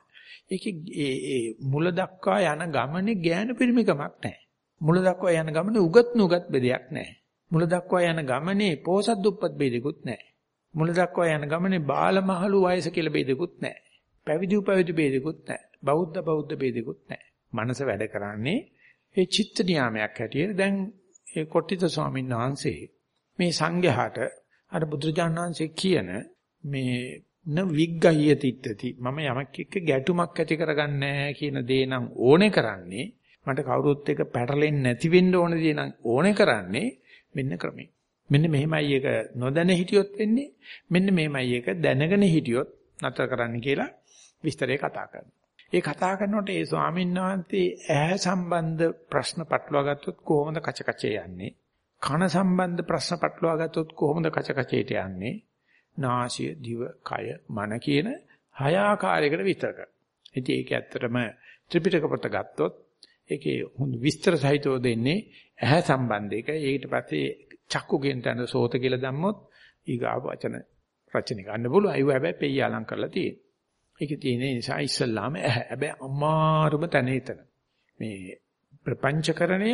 ඒකේ ඒ ඒ මුල දක්වා යන ගමනේ ගෑනු පිරිමිකමක් නැහැ. මුල දක්වා යන ගමනේ උගත් නුගත් බෙදයක් නැහැ. මුල දක්වා යන ගමනේ පෝසත් දුප්පත් බෙදෙකුත් නැහැ. මුල දක්වා යන ගමනේ බාල මහලු වයස කියලා බෙදෙකුත් නැහැ. පැවිදි උපවිදි ભેදෙකුත් නැහැ. බෞද්ධ බෞද්ධ ભેදෙකුත් නැහැ. මනස වැඩ කරන්නේ ඒ චිත්ත නියාමයක් හැටියට. දැන් ඒ කොට්ටිත ස්වාමීන් වහන්සේ මේ සංඝයාට අර බුදුරජාණන් වහන්සේ කියන මේ න විග්ගහිය තිට්ඨති මම යමක් එක්ක ගැටුමක් ඇති කරගන්නේ කියන දේ නම් ඕනේ කරන්නේ මට කවුරුත් එක්ක පැටලෙන්නේ නැති වෙන්න ඕන දේ නම් ඕනේ කරන්නේ මෙන්න ක්‍රමේ. මෙන්න මෙහෙමයි එක නොදැන හිටියොත් වෙන්නේ. මෙන්න මෙහෙමයි එක දැනගෙන හිටියොත් නතර කරන්න කියලා විස්තරේ කතා කරනවා. ඒ කතා කරනකොට ඒ ස්වාමීන් වහන්සේ ඇහැ සම්බන්ධ ප්‍රශ්න පටලවා ගත්තොත් කොහොමද කච කචේ යන්නේ? කන සම්බන්ධ ප්‍රශ්න පටලවා ගත්තොත් කොහොමද කච කචේට යන්නේ? නාසය, දිව, කය, මන කියන හය ආකාරයකට විස්තර කරනවා. ඉතින් ඒක ඇත්තටම ත්‍රිපිටක පොත ගත්තොත් ඒකේ හොඳ විස්තර සහිතව දෙන්නේ ඇහැ සම්බන්ධයක. ඊට පස්සේ චක්කු කියන තැන සෝත කියලා දැම්මොත් ඊගා වචන රචන ගන්න පුළුවන්. අයුව හැබැයි පෙయ్యලම් කරලා තියෙන්නේ. ඒකේ තියෙන නිසා ඉස්සල්ලාම ඇහැ. හැබැයි අමාරුම තැන එතන. මේ ප්‍රපංචකරණය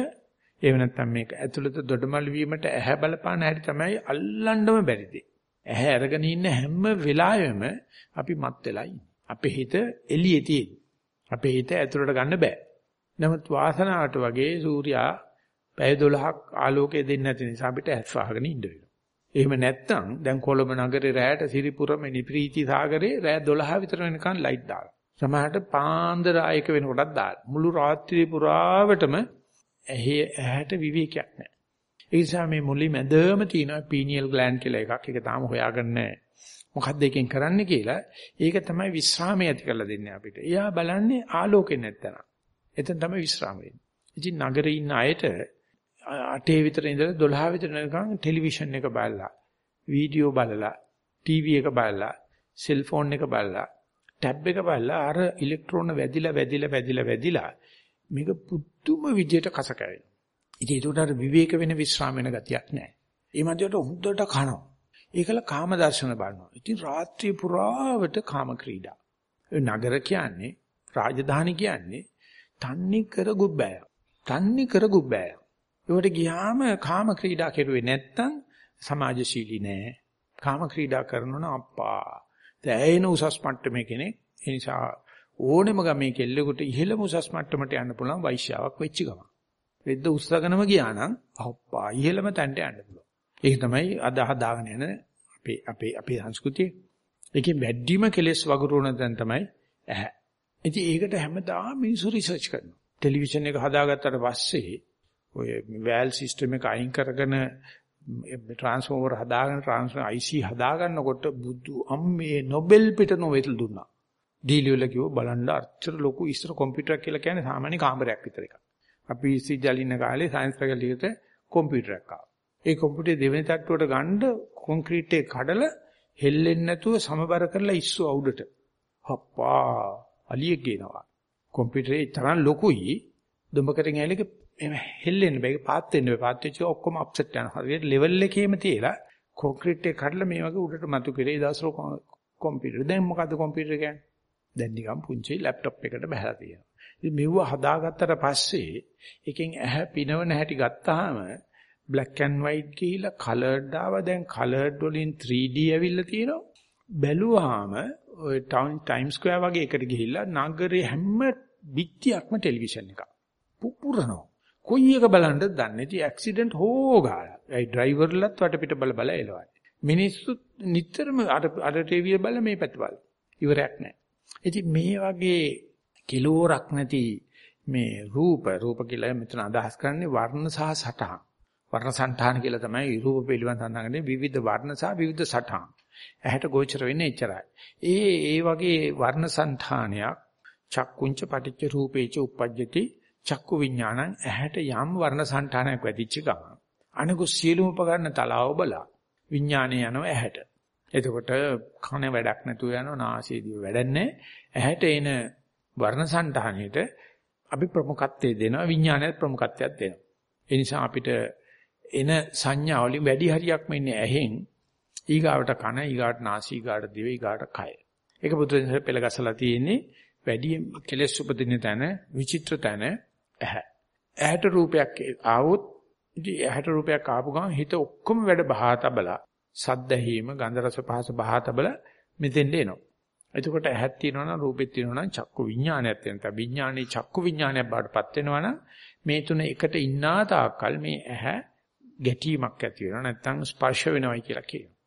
එහෙම නැත්නම් මේක ඇතුළත දොඩමළු වීමට ඇහැ බලපාන හැටි තමයි අල්ලන්නම බැරිදී. ඇහැ අරගෙන ඉන්න හැම වෙලාවෙම අපි මත් වෙලා ඉන්නේ. අපේ හිත එළියේ තියෙන. අපේ හිත ඇතුළට ගන්න බෑ. නමුත් වාසනාවට වගේ සූර්යා පැය 12ක් ආලෝකය දෙන්නේ නැති නිසා අපිට ඇස් වහගෙන ඉන්න වෙනවා. එහෙම නැත්නම් දැන් කොළඹ නගරේ රැයට සිරිපුරම නිප්‍රීති සාගරේ රැය 12 විතර වෙනකන් ලයිට් දාලා. සමහරට පාන්දර ආයක වෙනකොටත් දාලා. මුළු රාත්‍රියේ පුරාවටම ඇහි ඇහැට විවේකයක් නැහැ. ඒ නිසා මේ මුලි මැදම තියෙන පීනියල් ග්ලෑන්ඩ් කියලා එකක්. ඒක තාම හොයාගන්න නැහැ. මොකක්ද එකෙන් කරන්න කියලා ඒක තමයි විස්රාමය ඇති කරලා දෙන්නේ අපිට. එයා බලන්නේ ආලෝකේ නැත්තන. එතන තමයි විස්රාම වෙන්නේ. ඉතින් නගරේ ඉන්න අයට 8 විතර ඉඳලා 12 විතර වෙනකන් ටෙලිවිෂන් එක බලලා, වීඩියෝ බලලා, ටීවී එක බලලා, සෙල්ෆෝන් එක බලලා, ටැබ් එක බලලා අර ඉලෙක්ට්‍රෝන වැදිලා වැදිලා වැදිලා වැදිලා මේක පුදුම විදියට කස කැවෙනවා. ඉතින් ඒකට අර විවේක වෙන විස්රාම වෙන ගතියක් නැහැ. ඒ මැදට හොඳට කනවා. ඒකල කාම දර්ශන බලනවා. ඉතින් රාත්‍රී පුරාවට කාම ක්‍රීඩා. නගර කියන්නේ රාජධානි කියන්නේ තන්නේ කර ගුබ්බෑය. තන්නේ කර ගුබ්බෑය. ඒකට ගියාම කාම ක්‍රීඩා කෙරුවේ නැත්තම් සමාජශීලී නෑ. කාම ක්‍රීඩා කරනවා නම් අප්පා. දැයින උසස් මට්ටමේ කෙනෙක්. ඒ නිසා ඕනෙම ගමේ කෙල්ලෙකුට ඉහළම උසස් මට්ටමට යන්න පුළුවන් වෛශ්‍යාවක් වෙච්ච ගමන්. වෙද්ද උස්සගෙනම ගියා නම් අප්පා ඉහළම තැනට යන්න පුළුවන්. ඒක තමයි අද හදාගෙන යන අපේ අපේ අපේ සංස්කෘතිය. ඒකේ වැඩිම කෙලෙස් වගුරුවන දැන් තමයි ඇහැ. ඉතින් ඒකට හැමදාම මිනිස්සු රිසර්ච් කරනවා. ටෙලිවිෂන් එක හදාගත්තට පස්සේ ඔය වැල් සිස්ටම් එක අයින් කරගෙන ට්‍රාන්ස්ෆෝමර් හදාගෙන ට්‍රාන්ස්ෆෝමර් IC හදාගන්නකොට බුදු අම්මේ නොබෙල් පිට නොවෙල් දුන්නා. ඩීලිවල කිව්ව බලන්න අච්චර ලොකු ඉස්සර කම්පියුටර් කියලා කියන්නේ සාමාන්‍ය කාමරයක් විතර එකක්. අපි ඉස්සිජල් ඉන්න කාලේ සයන්ස් ෆැකල්ටි එකට කම්පියුටරයක් ආවා. ඒ කම්පියුටරේ දෙවෙනි තට්ටුවට ගන්න කොන්ක්‍රීට් එක කඩලා හෙල්ලෙන්නේ නැතුව සමබර කරලා ඉස්සු අවුඩට. හප්පා අලියෙක් ගේනවා. කම්පියුටරේ තරම් ලොකුයි දුඹකරෙන් ඇලෙක එහෙම හෙල්ලෙන්න බෑ. ඒක පාත් වෙන්න බෑ. පාත් වෙච්ච ඔක්කොම අප්සෙට් යනවා. හරියට ලෙවල් එකේම තියලා කොන්ක්‍රීට් එක කඩලා මේ වගේ උඩට මතු කරේ දවසල කම්පියුටර්. දැන් මොකද්ද කම්පියුටර් කියන්නේ? දැන් නිකන් පුංචි ලැප්ටොප් එකකට බහලා තියෙනවා. ඉතින් මෙව හදාගත්තට පස්සේ එකෙන් ඇහැ පිනවන හැටි ගත්තාම black and white කියලා colored ආවා. දැන් colored වලින් 3D ඇවිල්ලා තියෙනවා. බැලුවාම ඔය ටවුන් ටයිම් ස්ක්වයර් වගේ එකට ගිහිල්ලා නගරේ හැම පිටියක්ම ටෙලිවිෂන් එකක්. පුපුරනවා. කොයි එක බලන්නද දන්නේ. නැති ඇක්සිඩන්ට් හොගාලා ඒ ඩ්‍රයිවර්ලත් වටපිට බල බල එලවන්නේ. මිනිස්සු නිතරම අර අර ටීවී බල මේ පැත්ත බල ඉවරයක් නැහැ. ඉතින් මේ වගේ කිලෝරක් නැති මේ රූප රූප කියලා මෙතන අදහස් කරන්නේ වර්ණ සහ සටහන්. වර්ණ సంతාන කියලා තමයි රූප පිළිබඳ සඳහන්නේ විවිධ වර්ණ සහ විවිධ සටහන්. ඇහැට ගෝචර වෙන්නේ එච්චරයි. ඒ ඒ වගේ වර්ණ సంతානයක් චක්කුංච පටිච්ච රූපේච uppajjati චක්කු විඥානං ඇහැට යම් වර්ණ సంతානයක් වැඩිච්ච ගමන් අනිකු සියලුම උපකරණ තලාව බලා විඥාණය යනවා ඇහැට. එතකොට කන වැඩක් නැතුව යනවා නාසයේදී වැඩන්නේ ඇහැට එන වර්ණ సంతානෙට අපි ප්‍රමුඛත්වයේ දෙනවා විඥානයත් ප්‍රමුඛත්වයක් දෙනවා. ඒ නිසා අපිට එන සංඥා වලින් වැඩි හරියක්ම ඉන්නේ ඇහෙන් ඊගාවට කන ඊගාට නාසය ඊගාට දිව ඊගාට කය. ඒක බුදුරජාණන් පෙළ ගසලා තියෙන්නේ වැඩි කෙලෙස් උපදින තැන විචිත්‍ර තැන ඇහැ. ඇහැට රූපයක් ආවොත් ඉතින් ඇහැට රූපයක් ආපු ගමන් හිත ඔක්කොම වැඩ බහා තබලා සද්ද ඇහිම ගන්ධ රස පහස බහා තබලා මෙතෙන්ට එනවා. එතකොට ඇහක් තියෙනවා නම් රූපෙත් තියෙනවා නම් චක්කු විඥානයක් තියෙනවා. විඥානේ චක්කු විඥානයක් බාටපත් වෙනවා නම් මේ තුන එකට ඉන්නා තාක්කල් මේ ඇහැ ගැටීමක් ඇති වෙනවා නැත්නම් ස්පර්ශ වෙනවයි කියලා කියනවා.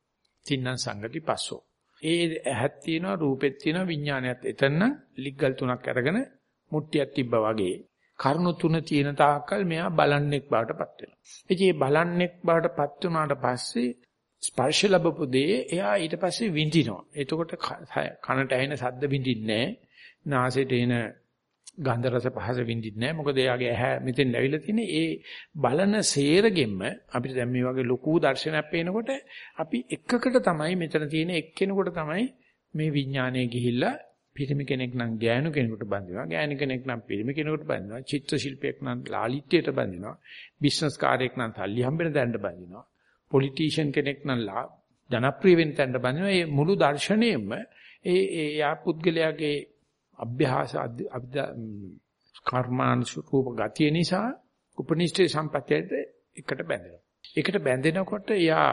තින්නම් සංගති පස්සෝ. ඒ ඇහක් තියෙනවා රූපෙත් තියෙනවා විඥානයත් එතන ලිග්ගල් තුනක් අරගෙන මුට්ටියක් තිබ්බා වගේ කරුණු තුන තියෙන තාක්කල් මෙයා බලන්නෙක් බවටපත් වෙනවා. ඉතින් මේ බලන්නෙක් බවටපත් වුණාට පස්සේ ස්පර්ශ ලැබපු දේ එයා ඊට පස්සේ විඳිනවා. එතකොට කනට ඇහෙන ශබ්ද විඳින්නේ නැහැ. නාසයට එන ගන්ධ රස පහස විඳින්නේ නැහැ. මොකද එයාගේ ඇහැ මෙතෙන් ඇවිල්ලා තියෙන්නේ ඒ බලන සේරගෙම්ම අපිට දැන් මේ වගේ ලොකු දර්ශනයක් පේනකොට අපි එකකට තමයි මෙතන තියෙන එක්කෙනෙකුට තමයි මේ විඥානය ගිහිල්ලා පිරිමි කෙනෙක් නම් ගෑනු කෙනෙකුට බඳිනවා. ගෑනු කෙනෙක් නම් පිරිමි කෙනෙකුට බඳිනවා. චිත්‍ර ශිල්පියෙක් නම් ලාලිත්‍යයට බඳිනවා. බිස්නස් කාර්යයක් නම් තල්ලි හම්බෙන දැනට බඳිනවා. පොලිටිෂියන් කෙනෙක් නම් ජනප්‍රිය වෙන තැනට බඳිනවා. මේ මුළු දර්ශනයෙම ඒ ඒ යා පුද්ගලයාගේ අභ්‍යාස කර්මානුරූප ගතිය නිසා උපනිෂ්ඨේ සම්පත්‍යයට එකට බැඳෙනවා. එකට බැඳෙනකොට යා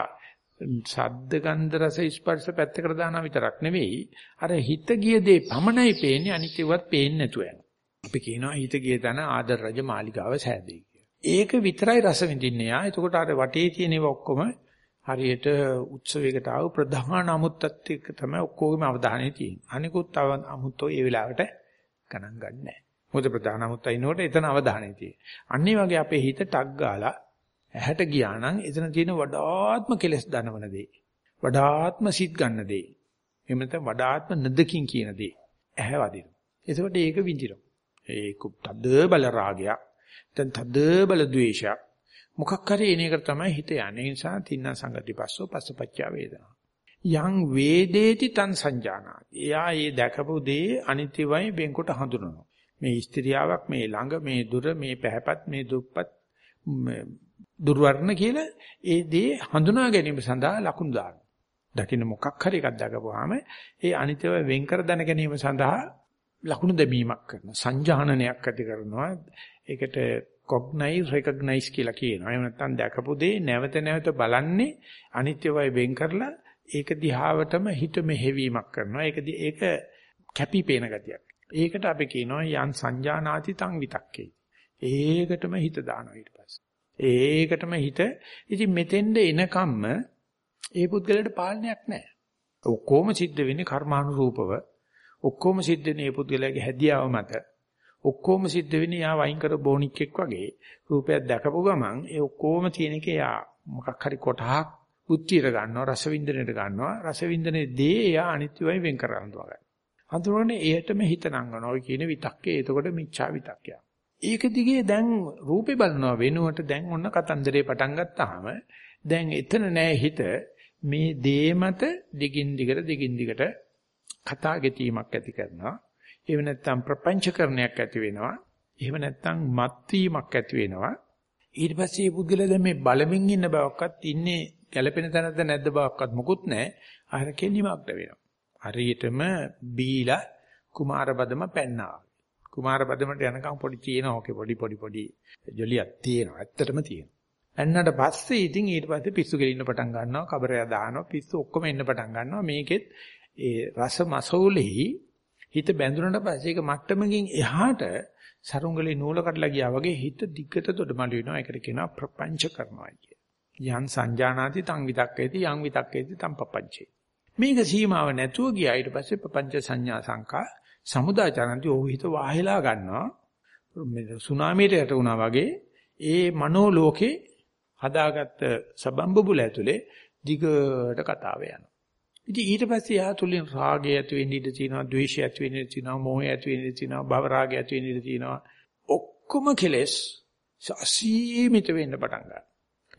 සද්ද ගන්ධ රස ස්පර්ශ පැත්තකට දානවා විතරක් නෙවෙයි අර හිත ගිය දේ පමණයි පේන්නේ අනිත් ඒවත් පේන්නේ නැතුව යනවා. අපි කියනවා හිත ගිය තැන ආදර රජ මාලිගාව සෑදේ කියලා. ඒක විතරයි රස විඳින්නේ යා. එතකොට අර වටේ තියෙන ඒවා ඔක්කොම හරියට උත්සවයකට ආව ප්‍රධාන අමුත්තත් එක්ක තමයි ඔක්කොගේම අවධානය තියෙන්නේ. අනිකුත් අමුත්තෝ ඒ වෙලාවට ගණන් ගන්නෑ. මොකද ප්‍රධාන අමුත්තයි නෝට එතන අවධානය තියෙන්නේ. අනිත් වගේ අපේ හිත ටක් ගාලා ඇහැට ගියා නම් එතන තියෙන වඩාත්ම කෙලස් දනවන දේ. වඩාත්ම සිත් ගන්න දේ. එහෙම නැත්නම් වඩාත්ම නදකින් කියන දේ. ඇහැ වදිනවා. එතකොට ඒක විඳිනවා. ඒක තද බල රාගයක්. දැන් තද බල ද්වේෂයක්. මොකක් හරි එන එක තමයි හිත යන්නේ. ඒ නිසා තින්න සංගති පස්සෝ පස්සපච්චා වේදනා. යං වේදේති තං සංජානාති. එයා ඒ දැකපු දේ අනිත්‍යවයි වෙන්කොට හඳුනනවා. මේ ස්ත්‍රියාවක් මේ ළඟ මේ දුර මේ පැහැපත් මේ දුප්පත් දුර්වර්ණ කියලා ඒ දේ හඳුනා ගැනීම සඳහා ලකුණු දානවා. දකින්න මොකක් හරි එකක් දකපුවාම ඒ අනිත්‍යව වෙන් කර දැන ගැනීම සඳහා ලකුණු දැමීමක් කරනවා. සංජානනයක් ඇති කරනවා. ඒකට cognize recognize කියලා කියනවා. එහෙම නැත්නම් දැකපු දේ නැවත නැවත බලන්නේ අනිත්‍යවයි වෙන් කරලා ඒක දිහාවටම හිත මෙහෙවීමක් කරනවා. ඒක ඒක කැපිපේන ගතියක්. ඒකට අපි කියනවා යන් සංජානාති තං විතක්කේ. ඒකටම හිත දානවා ඊට පස්සේ. ඒකටම හිත ඉතින් මෙතෙන්ද එනකම්ම ඒ පුද්ගලයාට පාලනයක් නැහැ. ඔක්කොම සිද්ධ වෙන්නේ කර්මානුරූපව. ඔක්කොම සිද්ධ වෙන්නේ ඒ පුද්ගලයාගේ හැදියාව මත. ඔක්කොම සිද්ධ වෙන්නේ යා වයින් කර බොනික්ෙක් වගේ රූපයක් දැකපු ගමන් ඒ ඔක්කොම තියෙන එක යා මොකක් හරි කොටහක් බුද්ධියට ගන්නවා රසවින්දනයට ගන්නවා රසවින්දනේ දේ යා අනිත්‍යවයි වෙන් කරනවා ගන්න. අඳුරන්නේ එයටම හිත නංගනවා. ඔය කියන විතක්කේ එතකොට මිච්ඡා විතක්කයක්. ඒක දිගේ දැන් රූපේ බලනවා වෙනුවට දැන් ඔන්න කතන්දරේ පටන් ගත්තාම දැන් එතන නෑ හිත මේ දේ මත දිගින් දිගට දිගින් දිගට කතා ගෙතීමක් ඇති කරනවා. එහෙම නැත්නම් ප්‍රපංචකරණයක් ඇති වෙනවා. එහෙම නැත්නම් මත්වීමක් ඇති වෙනවා. ඊට පස්සේ මේ පුද්ගලයා දැන් මේ බලමින් ඉන්න බවක්වත් ඉන්නේ ගැළපෙන තැනද නැද්ද බවක්වත් මොකුත් නැහැ. අර කෙලිමක්ද වෙනවා. හරියටම බීලා කුමාරපදම පැන්නා. කුමාරපදමට යනකම් පොඩි තියෙනවා. ඕකේ පොඩි පොඩි පොඩි ජොලියක් තියෙනවා. ඇත්තටම තියෙනවා. එන්නට පස්සේ ඉතින් ඊට පස්සේ පිස්සු ගෙලින්න පටන් ගන්නවා. කබරය දානවා. පිස්සු ඔක්කොම එන්න පටන් ගන්නවා. මේකෙත් ඒ රස මසෝලෙහි හිත බැඳුනට පස්සේ ඒක මට්ටමකින් එහාට සරුංගලේ නූල කඩලා ගියා වගේ හිත දිගට දොඩමළු වෙනවා. ඒකට කියනවා ප්‍රපංච කරනවා කිය. යන් සංජානාති තං විතක්කේති යං විතක්කේති තං පපංචේ. මේක සීමාව නැතුව ගියා ඊට පස්සේ ප්‍රපංච සංඥා සංකා සමුදාචරන්ති ඕ හිත වාහිලා ගන්නවා. මේ සුනාමියට යට වුණා වගේ ඒ මනෝ ලෝකේ හදාගත්ත සබම්බුබුල ඇතුලේ දිගට කතාව යනවා. ඉතින් ඊට පස්සේ යා තුලින් රාගය ඇති වෙන්න ඉඩ තියෙනවා, ද්වේෂය ඇති වෙන්න ඉඩ තියෙනවා, මෝහය ඇති වෙන්න ඉඩ තියෙනවා, භව රාගය ඇති වෙන්න ඉඩ තියෙනවා. ඔක්කොම කෙලෙස් අසීමිත වෙන්න පටන් ගන්නවා.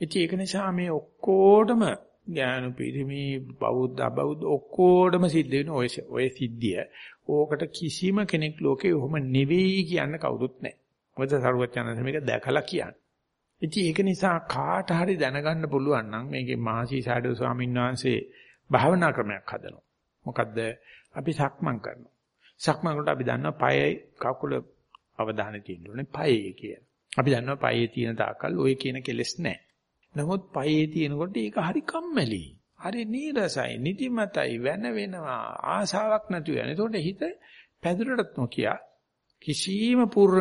ඉතින් ඒක නිසා මේ ඔක්කොටම ඥාන පිරිමි බෞද්ධ අබෞද්ධ ඔක්කොටම සිද්ධ වෙන ඔය ඔය සිද්ධිය. ඕකට කිසිම කෙනෙක් ලෝකේ ඔහොම නෙවෙයි කියන්න කවුරුත් නැහැ. මොකද සරුවචනන්ද මේක දැකලා කියන්නේ. ඉතින් ඒක නිසා කාට හරි දැනගන්න පුළුවන් නම් මේකේ මහසි සාඩෝ ස්වාමීන් වහන්සේ භාවනා ක්‍රමයක් හදනවා. මොකද්ද? අපි සක්මන් කරනවා. සක්මන් කරනකොට අපි දන්නවා පයයි කකුල අවධානය තියෙන්න ඕනේ පයේ කියලා. අපි දන්නවා පයේ තියෙන තාකල් ඔය කියන කෙලෙස් නැහැ. නමුත් පයේ තියෙනකොට ඒක හරි කම්මැලි. හරි නීරසයි, නිදිමතයි, වෙන වෙනවා, ආසාවක් නැතු වෙන. ඒතකොට හිත පැදුරටත් නොකිය කිසිම පුර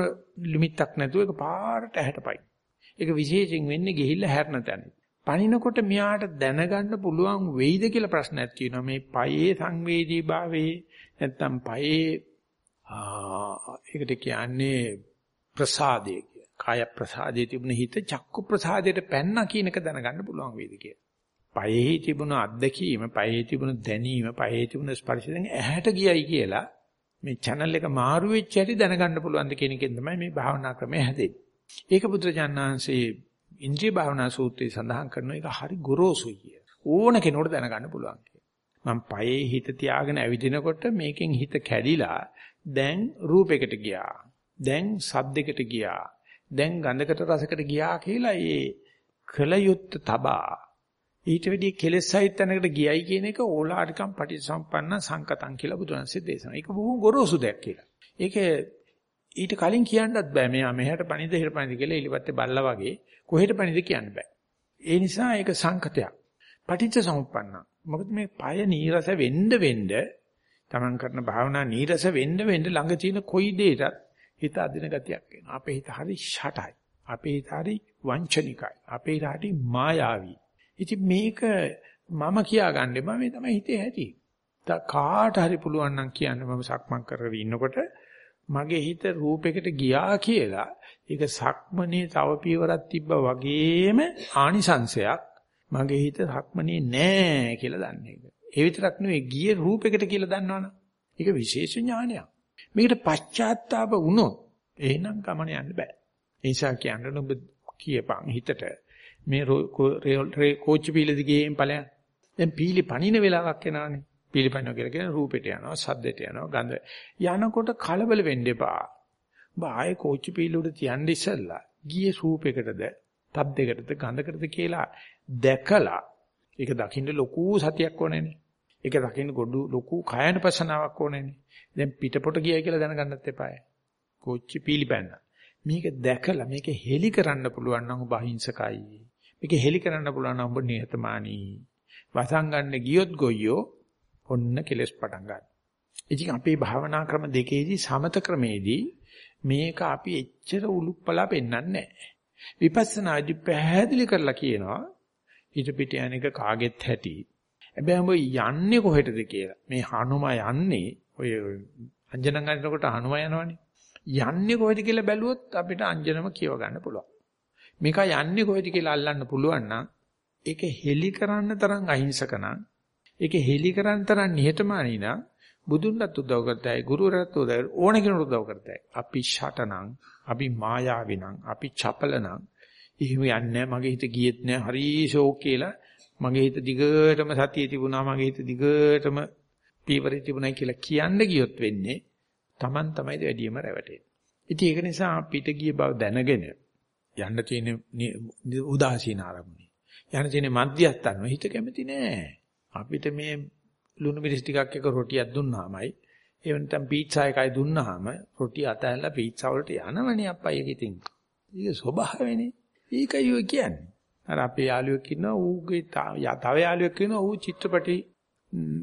ලිමිටක් නැතුව ඒක පාරට ඇහැටපයි. ඒක විශේෂයෙන් වෙන්නේ ගිහිල්ලා හැරෙන තැන. පණිනකොට මෙයාට දැනගන්න පුළුවන් වෙයිද කියලා ප්‍රශ්නයක් තියෙනවා. මේ පයේ සංවේදී භාවයේ නැත්තම් පයේ ඒකට කියන්නේ ප්‍රසාදය කිය. කාය ප්‍රසාදයේ තිබුණ හිත චක්කු ප්‍රසාදයට පැන්නා කියන එක දැනගන්න පුළුවන් වේද කියලා. පයේ තිබුණ අත්දැකීම, පයේ තිබුණ දැනීම, පයේ තිබුණ ස්පර්ශයෙන් ඇහැට ගියයි කියලා මේ channel එක මාරු වෙච්ච හැටි දැනගන්න පුළුවන් ද කියන එකෙන් තමයි මේ භාවනා ක්‍රමය හැදෙන්නේ. ඒක බුදුරජාණන්සේ ඉන්ද්‍රිය භාවනා සූත්‍රයේ සඳහන් කරන එක හරි ගොරෝසුයි කිය. ඕන කෙනෙකුට දැනගන්න පුළුවන් කිය. මම පයේ හිත තියාගෙන ඇවිදිනකොට මේකෙන් හිත කැඩිලා දැන් රූපයකට ගියා. දැන් සද්දයකට ගියා. දැන් ගන්ධකට රසකට ගියා කියලා ඒ කලයුත්ත තබා ඊට වෙඩිය කෙලෙස් සහිත තැනකට ගියයි කියන එක ඕලාරිකම් පටිසම්පන්න සංකතං කියලා බුදුන්සේ දේශනා. ඒක බොහොම ගොරෝසු දෙයක් කියලා. ඒක ඊට කලින් කියන්නත් බෑ. මෙයා මෙහෙට පණිද හෙට පණිද කියලා ඊළපත්තේ බල්ලා වගේ කොහෙට පණිද කියන්න බෑ. ඒ නිසා ඒක සංකතයක්. පටිච්ච සමුප්පන්න. මොකද මේ পায় නීරස වෙන්න වෙන්න තමන් කරන භාවනා නීරස වෙන්න වෙන්න ළඟ තියෙන කොයි දෙයකටත් හිත අදින ගතියක් එනවා. අපේ හිත හරි ෂටයි. අපේ හිත හරි වංචනිකයි. අපේ හිත හරි මායාවී. ඉතින් මේක මම කියාගන්න බෑ මේ තමයි හිතේ ඇති. කාට හරි පුළුවන් නම් කියන්න මම සක්මන් කරගෙන ඉන්නකොට මගේ හිත රූපයකට ගියා කියලා ඒක සක්මනේ තව පියවරක් තිබ්බා වගේම ආනිසංශයක් මගේ හිත සක්මනේ නෑ කියලා දන්නේ. ඒ විතරක් නෙවෙයි ගියේ රූපයකට කියලා දන්නවනේ. ඒක විශේෂ ඥානයක්. මේකට පශ්චාත්තාප වුණොත් එහෙනම් ගමන යන්න බෑ. ඒ නිසා කියන්නේ ඔබ කියපන් හිතට මේ කෝච්චි පීල දිගේම ඵලයන්. දැන් පීලි පණින වෙලාවක් එනවානේ. පීලි පණිනවා කියලා කියන රූපෙට යනවා, සද්දෙට යනවා, ගඳ. යනකොට කලබල වෙන්න එපා. ඔබ ආයේ කෝච්චි පීල උඩ තියන්න ඉස්සෙල්ලා ගියේ රූපයකටද, තබ්දයකටද, ගඳකටද කියලා දැකලා ඒක දකින්න ලොකු සතියක් ඕනේනේ. ඒක දකින්න ගොඩු ලොකු කයන පසනාවක් ඕනේනේ. දැන් පිටපොට ගියයි කියලා දැනගන්නත් එපායි. කොච්චි පීලිපැන්න. මේක දැකලා මේක හෙලි කරන්න පුළුවන් නම් ඔබ අහිංසකයි. මේක හෙලි කරන්න පුළුවන් නම් ඔබ නිහතමානී. වසන් ගන්න ගියොත් ගොයියෝ ඔන්න කෙලස් පටන් ගන්න. ඉතින් අපේ භාවනා ක්‍රම දෙකේදී සමත ක්‍රමේදී මේක අපි එච්චර උලුප්පලා පෙන්වන්නේ නැහැ. විපස්සනාදී පැහැදිලි කරලා කියනවා ඊට පිට යන්නේක කාගෙත් ඇති. හැබැයි ඔබ යන්නේ කොහෙටද කියලා. මේ හනුම යන්නේ ඔය අංජනන් ගන්නකොට හනුම යනවනේ. යන්නේ කොහෙද කියලා බැලුවොත් අපිට අංජනම කියව ගන්න පුළුවන්. මේක යන්නේ කොහෙද කියලා අල්ලන්න පුළුවන් නම් ඒක හෙලි කරන්න තරම් අහිංසක නම් ඒක හෙලි කරන්න තරම් නිහතමානී නම් බුදුන්වත් උදව් කරතයි ගුරුවරයාත් උදව් ඕන කෙනෙකුට උදව් කරතයි. අපි ෂටනම් අපි මායාවිනම් අපි චපලනම් එහෙම යන්නේ මගේ හිත ගියෙත් නෑ හරි ෂෝක් කියලා මගේ හිත දිගටම සතියේ තිබුණා මගේ හිත දිගටම පීවරේ තිබුණා කියලා කියන්න ගියොත් වෙන්නේ Taman තමයි වැඩියම රැවටෙන්නේ. ඉතින් ඒක නිසා පිට ගිය බව දැනගෙන යන්න තියෙන උදාසීන ආරම්භය. යන්න තියෙන මධ්‍යස්ථාන හිත කැමති නෑ. අපිට මේ ලුණු මිරිස් ටිකක් එක රොටියක් දුන්නාමයි ඒ වෙනතම් පීට්සා එකයි දුන්නාම රොටිය අතහැරලා පීට්සා වලට යනවනේ අප්පා ඒක ඉතින්. ඒක ස්වභාවයනේ. ඒකයි ඔය කියන්නේ. අර අපේ යාළුවෙක් ඉන්නවා ඌගේ තව යාළුවෙක් ඉන්නවා ඌ චිත්‍රපටි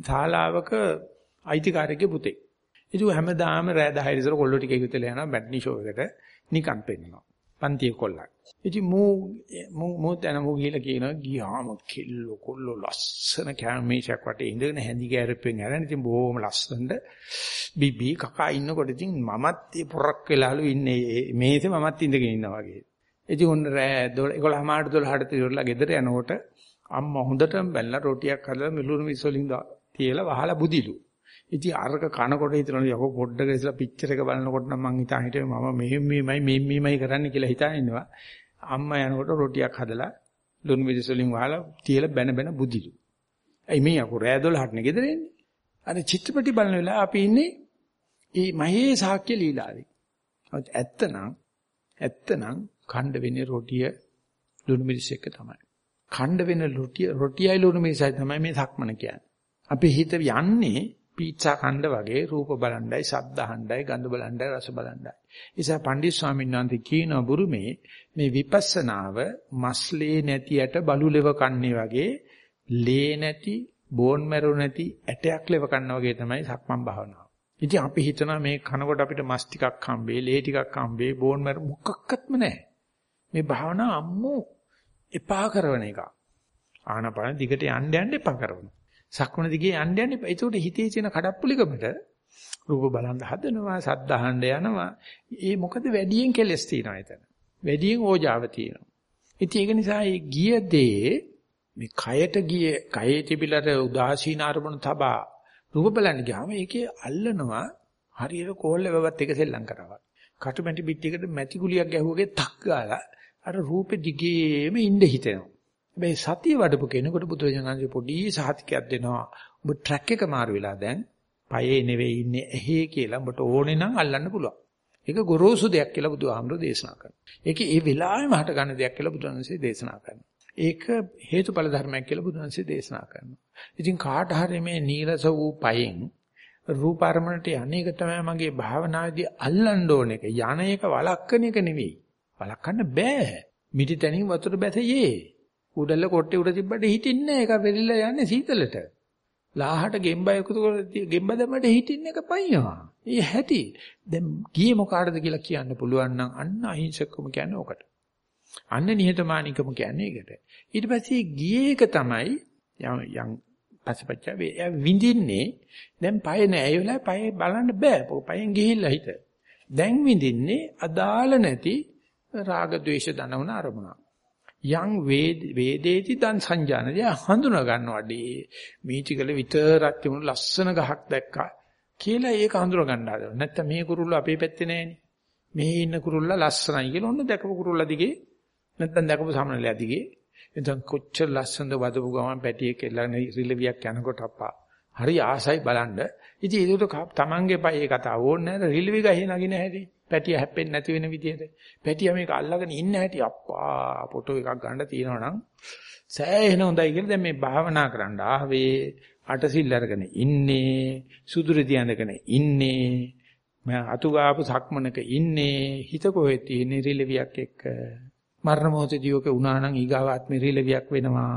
ශාලාවක අයිතිකාරයෙක්ගේ පුතේ. ඉතින් හැමදාම රෑ 10 ඉතල කොල්ලෝ ටික එකතුලා යනවා බැට්නි ෂෝ එකට නිකන් පෙන්නනවා. පන්තියේ කොල්ලක්. ඉතින් මූ මූ මූ දැන මූ ගිහලා කියනවා ගියාම කෙල්ලෝ කොල්ලෝ ලස්සන කැමේෂයක් වටේ ඉඳගෙන හැඳි ගෑරපෙන් ඇරෙන ඉතින් බොහොම ලස්සනට බිබී කකා ඉන්නකොට ඉතින් මමත් ඒ පොරක් වෙලාලු ඉන්නේ මේසේ මමත් ඉඳගෙන ඉන්නවා වගේ. ඉතින් ඔන්න රෑ 11 මාට 12ට ඉවරලා ගෙදර යනකොට අම්මා හොඳටම බැලලා රොටියක් හදලා මිලුණු මිසොලින් තියලා වහලා බුදිලු. ඉතින් අරක කනකොට හිතනවා යකෝ පොඩ්ඩක ඉස්සලා පික්චර් එක බලනකොට නම් මං හිතා හිටියේ මම මෙහෙම මෙහෙමයි මෙහෙම මෙහෙමයි කරන්න කියලා හිතා ඉන්නවා. අම්මා යනකොට රොටියක් හදලා ලුණු මිරිස් වලින් වහලා තියලා බැන බැන බුදිලු. ඇයි මේ යකෝ රෑ 12ට නේ ගෙදර එන්නේ? අර චිත්‍රපටි බලන වෙලාව අපි ඉන්නේ මේ මහේ සාක්‍ය ලීලාවේ. ඇත්තනම් ඇත්තනම් ඛණ්ඩ වෙන්නේ රොටිය ලුණු මිරිස් එක තමයි. ඛණ්ඩ වෙන රොටිය රොටියයි ලුණු මිරිසයි තමයි මේ සක්මන කියන්නේ. අපි හිත යන්නේ පීට්සා කණ්ඩ වගේ රූප බලණ්ඩයි, ශබ්ද අහණ්ඩයි, ගඳ බලණ්ඩයි, රස බලණ්ඩයි. ඒසා පණ්ඩිත ස්වාමීන් වහන්සේ කියන බුරුමේ මේ විපස්සනාව මස්ලේ නැති ඇට බලුලෙව කන්නේ වගේ ලේ නැති, බෝන් මැරු නැති ඇටයක් ලෙව කන්න වගේ තමයි සක්මන් භාවනාව. ඉතින් අපි හිතනවා මේ කනකොට අපිට මස් ටිකක් හම්බේ, ලේ ටිකක් හම්බේ, බෝන් මැරු මොකක්වත්ම නැහැ. මේ භාවනාව අම්මෝ එපා කරන එක. ආනපාන දිගට යන්න යන්න එපා කරනවා. සක්මණ දිගේ යන්න යන්න එපා. ඒකට හිතේ තියෙන කඩප්පුලිකමට රූප බලන් හදනවා, සද්ද අහන්න යනවා. ඒ මොකද වැඩියෙන් කෙලස් තියෙනවා එතන. වැඩියෙන් ඕජාව තියෙනවා. ඉතින් ඒක නිසා මේ ගිය දේ මේ කයට ගිය කයේ තිබිලට උදාසීන අරමුණු තබා රූප බලන්න ගියාම ඒකේ අල්ලනවා හරියට කෝල්ල වැවත් එක සෙල්ලම් කරනවා. කටුමැටි පිටියකට මැටි ගුලියක් ගැහුවගේ තක් ගාලා අර රූපෙ දිගේම ඉඳ හිතෙනවා. හැබැයි සතිය වඩපු කෙනෙකුට බුදුරජාණන්සේ පොඩි සහතිකයක් දෙනවා. ඔබ ට්‍රැක් එක මාරු වෙලා දැන් පයේ නෙවෙයි ඉන්නේ ඇහි කියලා ඔබට ඕනේ නම් අල්ලන්න පුළුවන්. ඒක ගොරෝසු දෙයක් කියලා බුදුහාමුදුරෝ දේශනා කරනවා. ඒක ඒ වෙලාවෙම හට ගන්න දෙයක් කියලා බුදුරජාණන්සේ දේශනා කරනවා. ඒක හේතුඵල ධර්මයක් කියලා බුදුරජාණන්සේ දේශනා කරනවා. ඉතින් කාට හරි මේ නීරස වූ පයෙන් රූප අරමුණට යන්නේක තමයි මගේ භාවනාවේදී අල්ලන්න ඕන එක. යන එක වළක්කන එක නෙවෙයි. වළක්වන්න බෑ. මිටි තැනින් වතුර බැසයේ. උඩල්ල කොට්ටේ උඩ තිබ්බට හිටින්නේ නැහැ. ඒක වෙරිලා යන්නේ සීතලට. ලාහට ගෙම්බ එකතු කරලා ගෙම්බ දැම්මට හිටින්න එක පයින්නවා. ඒ හැටි. දැන් ගියේ මොකාටද කියලා කියන්න පුළුවන් නම් අන්න අහිංසකම කියන්නේ ඔකට. අන්න නිහතමානීකම කියන්නේ ඒකට. ඊට පස්සේ ගියේ එක තමයි යම් පසපච්ච වේ විඳින්නේ දැන් පය නෑ ඒ වෙලාවේ පය බලන්න බෑ. පයෙන් ගිහිල්ලා හිට. දැන් විඳින්නේ අදාළ නැති රාග ద్వේෂ දනවන අරමුණ. යං වේදේති දන් සංජානනය හඳුනා ගන්නවාදී මීචිකල විතරක් තිබුණු ලස්සන ගහක් දැක්කා කියලා ඒක හඳුනා ගන්න හදනවා. නැත්තම් මේ කුරුල්ල අපේ පැත්තේ නෑනේ. මෙහි ඉන්න කුරුල්ල ලස්සනයි කියලා ඔන්න දැකපු කුරුල්ල දිගේ නැත්තම් දැකපු සමනලයා දිගේ එතන කොච්චර ලස්සනද වදපු ගමන් පැටියෙක් එල්ලගෙන රිලවියක් යනකොට අප්පා හරි ආසයි බලන්න. ඉතින් ඒකට තමන්ගේ පයේ කතාව ඕනේ නැහැ රිලවි ගහේ නගින හැටි. පැටිය හැප්පෙන්නේ නැති වෙන විදිහට. පැටිය මේක අල්ලගෙන ඉන්න හැටි අප්පා ෆොටෝ එකක් ගන්න තියෙනවා නම් සෑහෙන හොඳයි කියලා දැන් මේ භාවනා කරන්න ආවේ. අටසිල් අරගෙන ඉන්නේ සුදුරු තියනගෙන ඉන්නේ මම අතු ගාපු සක්මනක ඉන්නේ. හිත කොහෙද තියෙන්නේ රිලවියක් එක්ක. මරණ මොහොතදී ඔක උනා නම් ඊගාවාත්මේ රිලවියක් වෙනවා.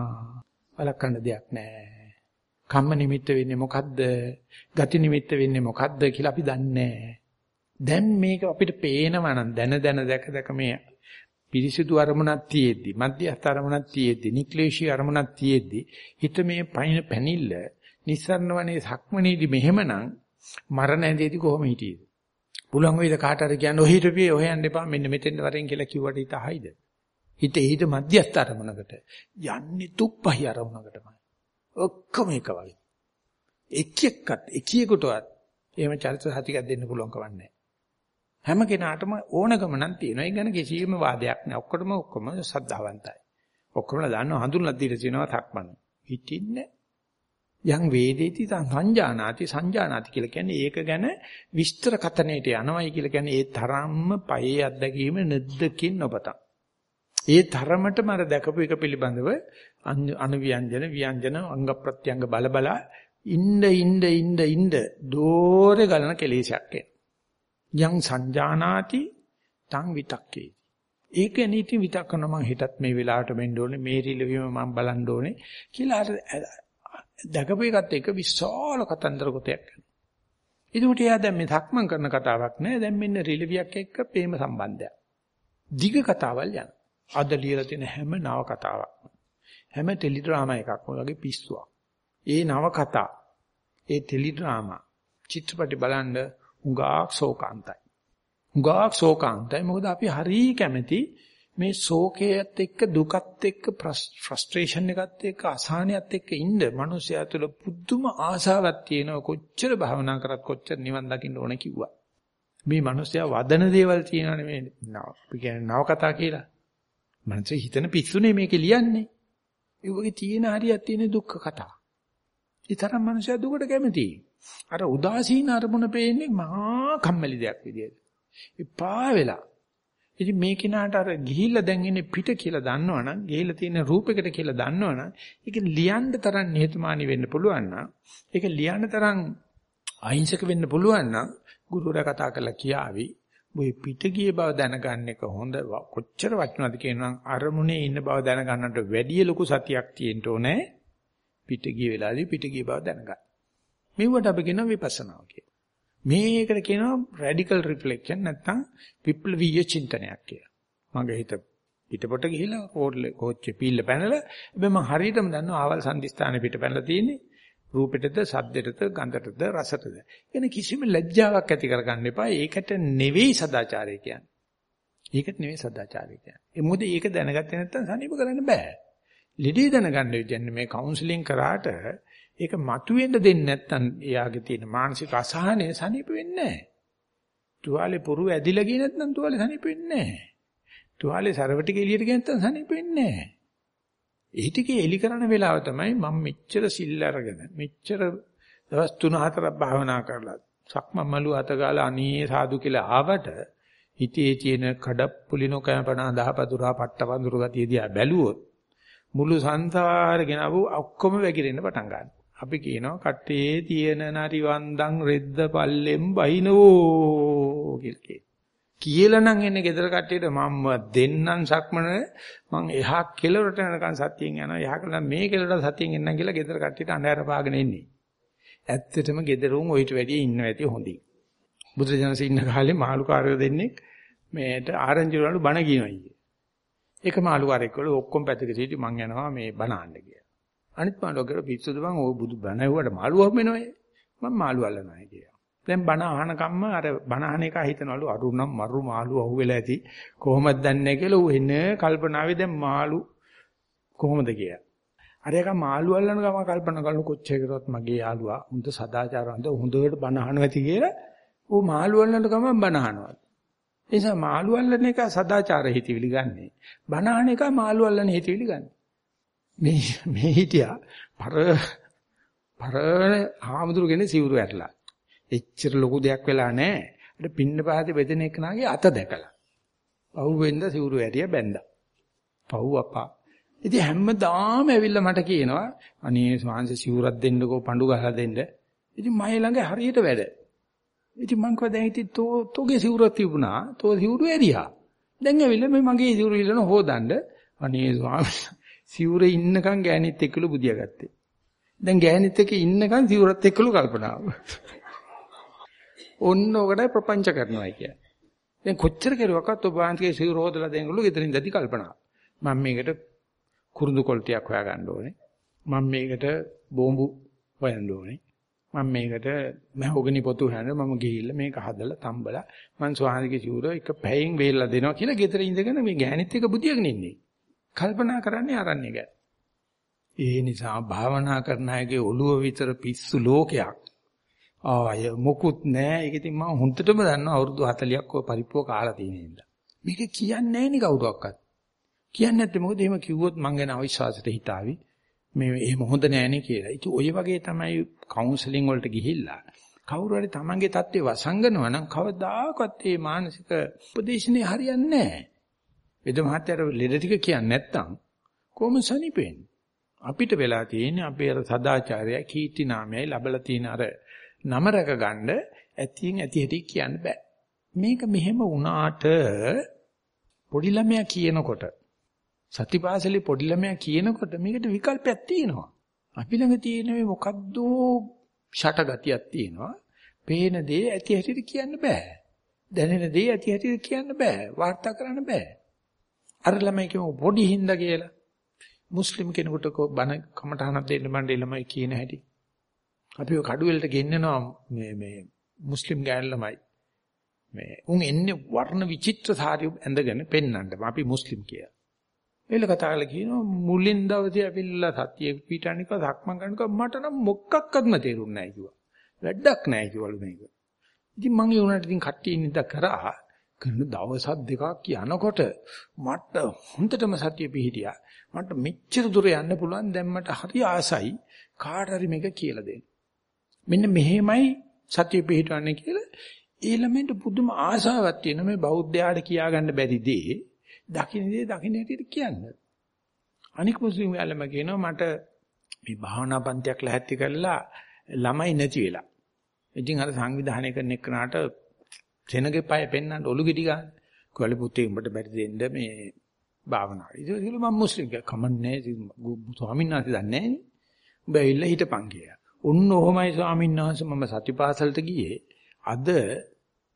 වලක්වන්න දෙයක් නැහැ. කම්ම නිමිත්ත වෙන්නේ මොකද්ද? ගති නිමිත්ත වෙන්නේ මොකද්ද කියලා අපි දන්නේ දැන් මේක අපිට පේනවා නම් දැන දැන දැක දැක මේ පිරිසිදු අරමුණක් තියෙද්දි මධ්‍යස්ථ අරමුණක් තියෙද්දි නික්ලේශී අරමුණක් තියෙද්දි හිත මේ පයින් පැනිල්ල නිස්සරණ වනේ සක්මනේදී මෙහෙමනම් මරණ ඇඳේදී කොහොම හිටියේද? පුළුවන් වේද කාට හරි කියන්න ඔහි හිටපියේ හොයන්න එපා මෙන්න මෙතෙන් වරෙන් කියලා කිව්වට හිත හයිද හිත හිත මධ්‍යස්ථ අරමුණකට යන්නේ තුප්පහි අරමුණකටමයි. ඔක්කොම එක වගේ එක් එක්කත් එකියෙකුටවත් එහෙම චරිත සතියක් දෙන්න පුළුවන් කවන්නේ හැම කෙනාටම ඕනකම නම් තියෙනවා. ඒ ගැන කිසිම වාදයක් නැහැ. ඔක්කොටම ඔක්කොම සද්ධාවන්තයි. ඔක්කොම දන්නව හඳුන්ලා දීලා තියෙනවා තක්මන. හිතින්නේ යං වේදේති සංජානාති සංජානාති කියලා කියන්නේ ඒක ගැන විස්තර කතනෙට යනවයි කියලා කියන්නේ ඒ තරම්ම පයේ අත්දැකීම නැද්දකින් නොපතක්. ඒ තරමටම අර දැකපු එක පිළිබඳව අනුව්‍යංජන ව්‍යංජන අංග ප්‍රත්‍යංග බල බල ඉන්න ඉන්න ඉන්න ඉන්න දෝරේ ගලන කෙලෙසයක් එන. යං සංජානාති තං විතක්කේ. ඒක නීති විතක් කරන මම හිතත් මේ වෙලාවට වෙන්න ඕනේ මේ රිලවීම මම බලන්න ඕනේ කියලා අර දැකපු එකත් එක විශාල කතන්දර ගොතයක් කරනවා. ඒකට එයා දැන් මේ සක්මන් කරන කතාවක් නෑ දැන් මෙන්න රිලවියක් එක්ක ප්‍රේම සම්බන්ධයක්. දිග කතාවල් යන. අද ලියලා තියෙන හැම නව කතාවක්ම හැම ටෙලි ඩ්‍රාමා එකක්ම වගේ පිස්සුවක්. ඒ නව කතා ඒ ටෙලි ඩ්‍රාමා චිත්‍රපටි බලන්න හුඟක් ශෝකාන්තයි. හුඟක් ශෝකාන්තයි මොකද අපි හරි කැමැති මේ ශෝකයේත් එක්ක දුකත් එක්ක ෆ්‍රස්ට්‍රේෂන් එකත් එක්ක අසහනයත් එක්ක ඉන්න මිනිසයා තුළ පුදුම ආසාවක් තියෙනවා කොච්චර භවනා කරත් කොච්චර නිවන් දකින්න ඕන කිව්වා. මේ මිනිසයා වදන දේවල් තියෙනවානේ මේ අපි කියන්නේ නව කතා කියලා. මනසේ හිතන පිස්සුනේ මේකේ ලියන්නේ. ඒ වගේ තියෙන හරියක් තියෙන දුක්ඛ කතා. ඒ තරම් මිනිසයා දුකට කැමතියි. අර උදාසීන අරමුණ පේන්නේ මහා කම්මැලි දෙයක් විදියට. එපා වෙලා. ඉතින් මේ කෙනාට අර ගිහිල්ලා දැන් ඉන්නේ පිට කියලා දන්නවනම්, ගිහිල්ලා තියෙන රූපයකට කියලා දන්නවනම්, ඒක ලියන්න තරම් නිහතමානී වෙන්න පුළුවන් නම්, ඒක ලියන්න තරම් අහිංසක වෙන්න පුළුවන් නම්, ගුරුවරයා කතා කරලා කියාවි. ඔය පිට ගිය බව දැනගන්න එක හොඳ කොච්චර වටිනවද කියනනම් අරමුණේ ඉන්න බව දැනගන්නට වැඩිය ලොකු සතියක් තියෙන්න ඕනේ. පිට ගිය වෙලාවේදී පිට ගිය බව දැනගන්න. මෙවට අපි කියනවා විපස්සනාව කියලා. මේකට කියනවා රැඩිකල් රිෆ්ලෙක්ෂන් නැත්නම් විප්ලවීය චින්තනයක් කියලා. මගේ හිත පිටපොට ගිහිලා කෝඩ්ල කෝච්චේ පීල්ල පැනලා හැබැයි මම හරියටම දන්නවා ආවල් සම්දිස්ථානේ පිට පැනලා තියෙන්නේ රූපෙටද සද්දෙටද ගන්ධටද රසටද. එන කිසිම ලැජ්ජාවක් ඇති කරගන්න එපා. ඒකට නෙවෙයි සදාචාරය කියන්නේ. ඒකට නෙවෙයි සදාචාරය කියන්නේ. ඒ මොකද ඒක දැනගත්තේ නැත්නම් සනීප කරන්න බෑ. ලෙඩේ දැනගන්න විදිහන්නේ මේ කවුන්සලින් කරාට ඒක මතුවෙන්න දෙන්නේ නැත්නම් එයාගේ තියෙන මානසික අසහනය සනීප වෙන්නේ නැහැ. තුවාලේ පුරු ඇදිලා ගියේ නැත්නම් තුවාලේ සනීප වෙන්නේ නැහැ. තුවාලේ සරවටි කෙලියට ගියේ නැත්නම් සනීප වෙන්නේ නැහැ. ඒ ටිකේ එලි කරන වෙලාව තමයි මම මෙච්චර සිල් අරගෙන මෙච්චර දවස් 3-4ක් භාවනා කරලා සක්මන් මලු අත ගාලා අනේ සාදු කියලා ආවට හිතේ තියෙන කඩප්පුලිනෝ කයපණ දහපතුරා පට්ටපඳුරු ගතිය දිහා බැලුවොත් මුළු සංසාරේ ගෙනව ඔක්කොම වැగిරෙන්න පටන් ගන්නවා. අපි කියනවා කට්ටේ තියෙන nari වන්දන් රෙද්ද පල්ලෙන් බයිනෝ කියලා කියලා නම් එන්නේ ගෙදර කට්ටියට මම දෙන්නම් සක්මන මං එහා කෙලවරට යනකන් සතියෙන් යනවා එහා කළා මේ කෙලවරට සතියෙන් එන්නම් කියලා ගෙදර කට්ටියට අඬහැර පාගෙන එන්නේ. ඇත්තටම ගෙදරුන් ඔయిత වැඩිය ඉන්න ඇති හොඳින්. බුදුරජාණන්සේ ඉන්න කාලේ මාළුකාරයෝ දෙන්නේ මේට ආරංචි වලට බණ කියනවා එක මාළුකාරයෙක් වල ඔක්කොම පැත්තක සිටි මං යනවා මේ බනහන්න කියලා. අනිත් මාළුවා පිස්සුද බං ඔය බුදු බණ ඇහුවට මාළුවා වෙනවයි. මම මාළු අල්ලනවා කියලා. දැන් බණ අහන කම්ම අර බණ අහන එක හිතනවලු අරු නම් මරු මාළු අහුවෙලා ඇති කොහොමද දන්නේ කියලා ඌ එන කල්පනාවේ දැන් මාළු කොහොමද කියලා. අර එක මාළු අල්ලන ගම කල්පනා කරන කොච්චර කරොත් මගේ යාළුවා හොඳ සදාචාරවන්ත හොඳට බණ අහනවා ඇති කියලා ඌ මාළු අල්ලන ගම බණ අහනවා. ඒ නිසා මාළු අල්ලන එක සදාචාර හිතවිලි ගන්නෙ. බණ අහන එක මාළු අල්ලන හිතවිලි ගන්නෙ. මේ මේ හිටියා පර පරණ හාමුදුරු කෙනේ සිවුරු ඇටලා. එච්චර ලොකු දෙයක් වෙලා නැහැ. අර පින්න පහතේ බෙදෙන එකනාගේ අත දැකලා. පව් වෙන්ද සිවුරු ඇරිය බැන්දා. පව් අපා. ඉතින් හැමදාම ඇවිල්ලා මට කියනවා අනේ ස්වාංශ සිවුරක් දෙන්නකෝ පඳු ගහලා දෙන්න. ඉතින් මයි ළඟ හරියට වැඩ. ඉතින් මං කිව්වා දැන් ඉතින් තෝ තෝගේ සිවුරක් තිබුණා. තෝ සිවුරු ඇරියා. දැන් ඇවිල්ලා මේ මගේ සිවුරු ඉල්ලන හොදන්න. අනේ ස්වාමී සිවුරේ ඉන්නකම් ගෑනිත් එක්කලු බුදියා ගත්තේ. දැන් ගෑනිත් එක්ක ඉන්නකම් සිවුරත් එක්කලු කල්පනාව. ඔන්න ඔකට ප්‍රපංච කරනවා කියන්නේ. දැන් කොච්චර කෙරුවක්වත් ඔබ වහන්සේගේ සිවුර හොදලා දෙන්නලු ගෙදරින් දැති කල්පනාව. මම මේකට කුරුඳු කොල්ටියක් හොයාගන්න ඕනේ. මම මේකට බෝම්බු හොයන්න ඕනේ. මම මේකට මහෝගනි පොතු හොයන්න මම ගිහිල්ලා මේක හදලා තම්බලා මං ස්වාමීගේ සිවුර එක පැයෙන් වේලලා දෙනවා කියලා ගෙදර ඉඳගෙන මේ ගෑනිත් එක බුදියාගෙන ඉන්නේ. කල්පනා කරන්නේ අරන්නේ ගැන. ඒ නිසා භාවනා කරන අයගේ ඔළුව විතර පිස්සු ලෝකයක්. ආය මොකුත් නෑ. ඒක ඉතින් මම හොඳටම දන්නවා අවුරුදු 40ක් ඔය පරිප්පුව කාලා තියෙන ඉඳලා. මේක කියන්නේ නෑනේ කවුරක්වත්. කියන්නේ නැත්තේ මොකද එහෙම කිව්වොත් මං ගැන අවිශ්වාසයට හිතාවි. මේ එහෙම හොඳ නෑනේ කියලා. ඉතින් ඔය වගේ තමයි කවුන්සලින් වලට ගිහිල්ලා කවුරු හරි තමන්ගේ தත්ත්වේ වසංගනවා නම් කවදාකවත් මේ මානසික උපදේශනේ හරියන්නේ නෑ. වෙද මහත්තයාට ලෙඩ ටික කියන්නේ නැත්තම් කොහොම සනීපෙන්නේ? අපිට වෙලා තියෙන්නේ අපේ අර සදාචාරය කීර්ති නාමයයි ලැබලා තියෙන අර නම රැක ගන්න ඇතියෙන් ඇති හැටි කියන්න බෑ. මේක මෙහෙම වුණාට පොඩි ළමයා කියනකොට සතිපාසලේ පොඩි ළමයා කියනකොට මේකට විකල්පයක් තියෙනවා. අපි ළඟ තියෙන මේ මොකද්ද ෂටගතියක් තියෙනවා. පේන දේ ඇති හැටියට කියන්න බෑ. දැනෙන දේ ඇති හැටියට කියන්න බෑ. වාර්තා කරන්න බෑ. අර ළමයි කියමු පොඩි හින්දා කියලා. මුස්ලිම් කෙනෙකුට බණ කමටහනක් දෙන්න මණ්ඩේ ළමයි කියන හැටි. අපි ඔය කඩුවෙලට ගෙන්නනවා මේ මේ මුස්ලිම් ගෑන් ළමයි. මේ උන් එන්නේ වර්ණ විචිත්‍ර සාරි ඇඳගෙන පෙන්නන්න. අපි මුස්ලිම් කියලා. එල කතා කරලා කියනවා මුලින් දවසේ ඇවිල්ලා සතිය පිටානික සක්මන් කරනකොට මට නම් මොකක්වත්ම තේරුන්නේ නැහැ කිව්වා. වැඩක් නැහැ කිව්වලු මේක. ඉතින් මම ඒ උනාට ඉතින් කට්ටිය ඉඳලා කරා කරන දවස් දෙකක් යනකොට මට හොඳටම සතිය පිහිටියා. මට මෙච්චර දුර යන්න පුළුවන් දැන් මට හරි ආසයි කාට හරි මේක කියලා දෙන්න. මෙන්න මෙහෙමයි සතිය පිහිටවන්නේ කියලා ඒ ළමෙන්ට පුදුම ආසාවක් තියෙන මේ බෞද්ධයාට කියාගන්න බැරි දේ දකින්න දේ දකින්න හැටියට කියන්න. අනික මුස්ලිම් යාළුවම කියනවා මට මේ භාවනා පන්තියක් ලැහැත්ති කරලා ළමයි නැති වෙලා. ඉතින් අර සංවිධානය කරන එක්කනට සෙනගේ පය පෙන්නන්න ඔලු ගෙඩි ගන්න. කොල්ල පුතේ උඹට බැරි දෙන්න මේ භාවනාව. ඒක මම මුස්ලිම් කමන්නේ ස්වාමීන් වහන්සේ දන්නේ නැහැ. උඹ ඇවිල්ලා හිටපන් කියලා. උන්න ඔහොමයි ස්වාමීන් වහන්සේ මම සතිපාසලට ගියේ. අද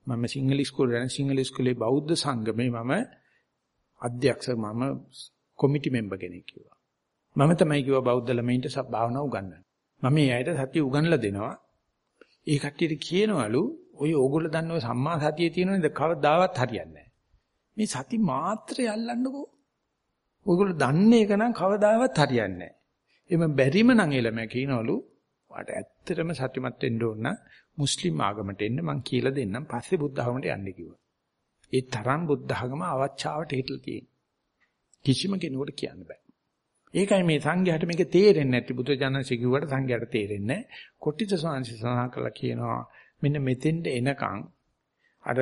මම සිංහල ඉස්කෝලේ යන සිංහල ඉස්කෝලේ බෞද්ධ සංගමේ මම අධ්‍යක්ෂ මම කොමිටි මෙම්බර් කෙනෙක් කිව්වා. මම තමයි කිව්වා බෞද්ධ ළමයින්ට භාවනාව උගන්වන්න. මම මේ අයට සතිය උගන්ලා දෙනවා. ඒ කට්ටියට කියනවලු ඔය ඕගොල්ලෝ දන්න ඔය සම්මා සතියේ තියෙනවනේ කවදාවත් හරියන්නේ නැහැ. මේ සති මාත්‍රය අල්ලන්නකෝ. ඔයගොල්ලෝ දන්නේ එක නම් කවදාවත් හරියන්නේ නැහැ. එimhe බැරිම නම් එළම කියනවලු වාට ඇත්තටම සතිමත් වෙන්න ඕන මුස්ලිම් ආගමට එන්න මං කියලා දෙන්නම් පස්සේ බුද්ධ ආගමට යන්න කිව්වා. ඒ තරම් බුද්ධ ආගම අවචාවට හිටලා තියෙන. කිසිම කෙනෙකුට කියන්න බෑ. ඒකයි මේ සංඝයාට මේක තේරෙන්නේ නැති බුදු ජානසී කිව්වට සංඝයාට තේරෙන්නේ නැහැ. කොට්ටිත සෝංශ සඳහන් කළා කියනවා මෙන්න මෙතෙන්ට එනකන් අර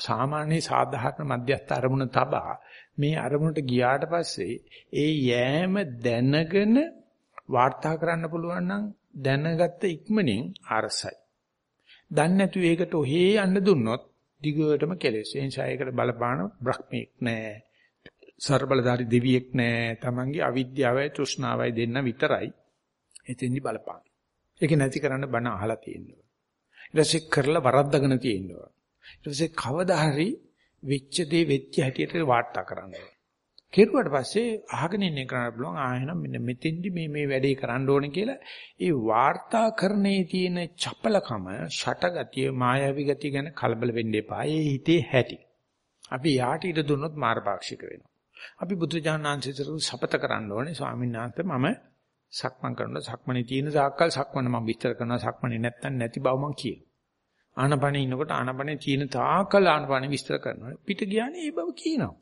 සාමාන්‍ය සාධාරණ මධ්‍යස්ථ අරමුණ තබා මේ අරමුණට ගියාට පස්සේ ඒ යෑම දැනගෙන වාර්තා කරන්න පුළුවන් නම් දැනගත්ත ඉක්මනින් අරසයි. දන්නේ නැතු ඒකට ඔහේ යන්න දුන්නොත් දිගටම කෙලෙස්. ඒ නිසා ඒකට බලපාන බ්‍රහ්මීක් නෑ. ਸਰබලධාරි දෙවියෙක් නෑ. Tamange අවිද්‍යාවයි තෘෂ්ණාවයි දෙන්න විතරයි. එතෙන්දි බලපාන. ඒක නැති කරන්න බණ අහලා තියෙනවා. ඊට පස්සේ කරලා වරද්දගෙන තියෙනවා. ඊට පස්සේ කවදා හරි වෙච්ච දේ වෙච්ච හැටියට වාර්තා කරන්න ඕනේ. කෙරුවට පස්සේ අහගෙන ඉන්න කරන්න පුළුවන් ආ එහෙනම් මෙන්න මෙතෙන්දි මේ මේ වැඩේ කරන්න ඕනේ කියලා ඒ වාර්තාකරණයේ තියෙන චපලකම ෂටගතිය මායාවී ගතිය ගැන කලබල වෙන්න එපා. ඒ හිතේ හැටි. අපි යාට ඉද දුන්නොත් මාරපාක්ෂික වෙනවා. අපි බුදුජානනාංශයට සපත කරන්න ඕනේ ස්වාමීන් වහන්සේ මම සක්මන් කරනවා සක්මනේ තියෙන සාක්කල් සක්මන මම විස්තර කරනවා සක්මනේ නැත්තම් නැති බව මම කියනවා. ආනපනේ ඉන්නකොට ආනපනේ තියෙන තාකල් ආනපනේ විස්තර කරනවා. පිට ගියානේ ඒ බව කියනවා.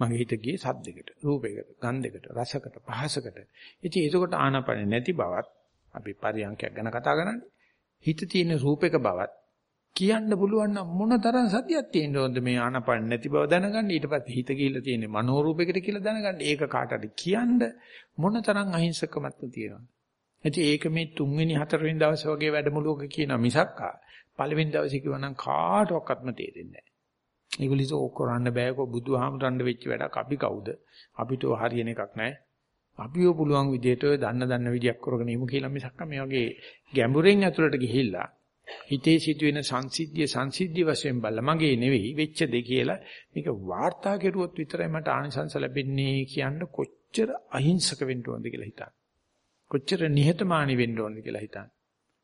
මගේ හිත ගියේ සද්දයකට, රූපයකට, ගන්ධයකට, රසකට, පහසකට. ඉතින් ඒකකොට ආනපනේ නැති බවත් අපි පරියන්කයක් ගැන කතා කරන්නේ. හිත තියෙන රූපයක බවත් කියන්න පුළුවන් නම් මොන තරම් සතියක් තියෙන්න ඕනද මේ ආනපන නැති බව දැනගන්න? ඊට පස්සේ හිත ගිහිල්ලා තියෙන්නේ මනෝරූපයකට කියලා දැනගන්න. ඒක කාටද කියන්න මොන තරම් අහිංසකමත්ද තියෙනවද? ඉතින් ඒක මේ තුන්වෙනි හතරවෙනි දවසේ වගේ වැඩමුළුවක කියන මිසක්කා පළවෙනි දවසේ කිව්වනම් කාටවත්ම තේරෙන්නේ නැහැ. ඒගොල්ලෝ ඉතින් ඕක කරන්න බෑකෝ බුදුහාමුදුරන් වෙච්ච වැඩක්. අපි කවුද? අපිට හරියන එකක් නැහැ. අපිව පුළුවන් විදිහට ඔය දන්න දන්න විදියක් කරගෙන ඉමු කියලා මිසක්ක මේ වගේ ගැඹුරෙන් ඇතුළට ගිහිල්ලා හිතේ සිදුවෙන සංසිද්ධිය සංසිද්ධිය වශයෙන් බලලා මගේ නෙවෙයි වෙච්ච දෙ කියලා මේක වාර්තා කෙරුවොත් විතරයි මට ආනිසංස ලැබෙන්නේ කියන්න කොච්චර අහිංසක වෙන්න ඕනද කියලා හිතන්න. කොච්චර නිහතමානී වෙන්න ඕනද කියලා හිතන්න.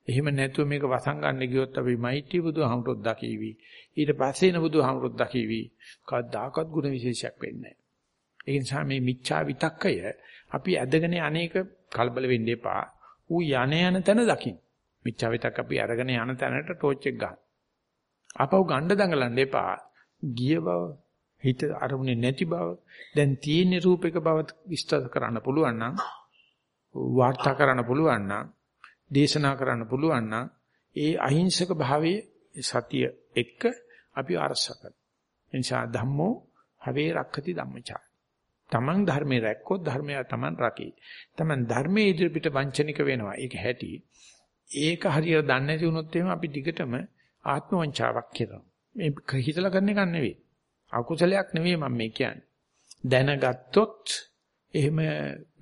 එහෙම නැතුව මේක වසංගන්න ගියොත් අපි මෛත්‍රී බුදුහාමුදුරුවෝ දකීවි. ඊට පස්සේ එන බුදුහාමුදුරුවෝ දකීවි. කවදාකවත් ගුණ විශේෂයක් වෙන්නේ නැහැ. ඒ නිසා මේ මිච්ඡා විතක්කය අපි ඇදගෙන අනේක කලබල වෙන්න එපා. ඌ යන යන තැන දකින්න. මිච්ඡා විතක් අපි අරගෙන යන තැනට ටෝච් එක ගන්න. ආපහු ගණ්ඩ දඟලන්න එපා. ගිය බව හිත අරමුණේ නැති බව දැන් තියෙන රූපයක බව විස්තර කරන්න පුළුවන් නම් වාර්තා කරන්න පුළුවන් නම් දේශනා කරන්න පුළුවන් නම් ඒ අහිංසක භාවයේ සතිය එක්ක අපි අරස කරනවා. එනිසා ධම්මෝ හවේ රක්ඛති ධම්මචාර. තමන් ධර්මයේ රැක්කොත් ධර්මය තමන් රකි. තමන් ධර්මයේ ඉදිරිපිට වංචනික වෙනවා. ඒක හැටි. ඒක හරියට දන්නේ නැති වුණොත් එහෙම අපි දිගටම ආත්ම වංචාවක් කරනවා. මේ හිතලා කරන එකක් නෙවෙයි. අකුසලයක් නෙවෙයි මම මේ කියන්නේ. දැනගත්තොත් එහෙම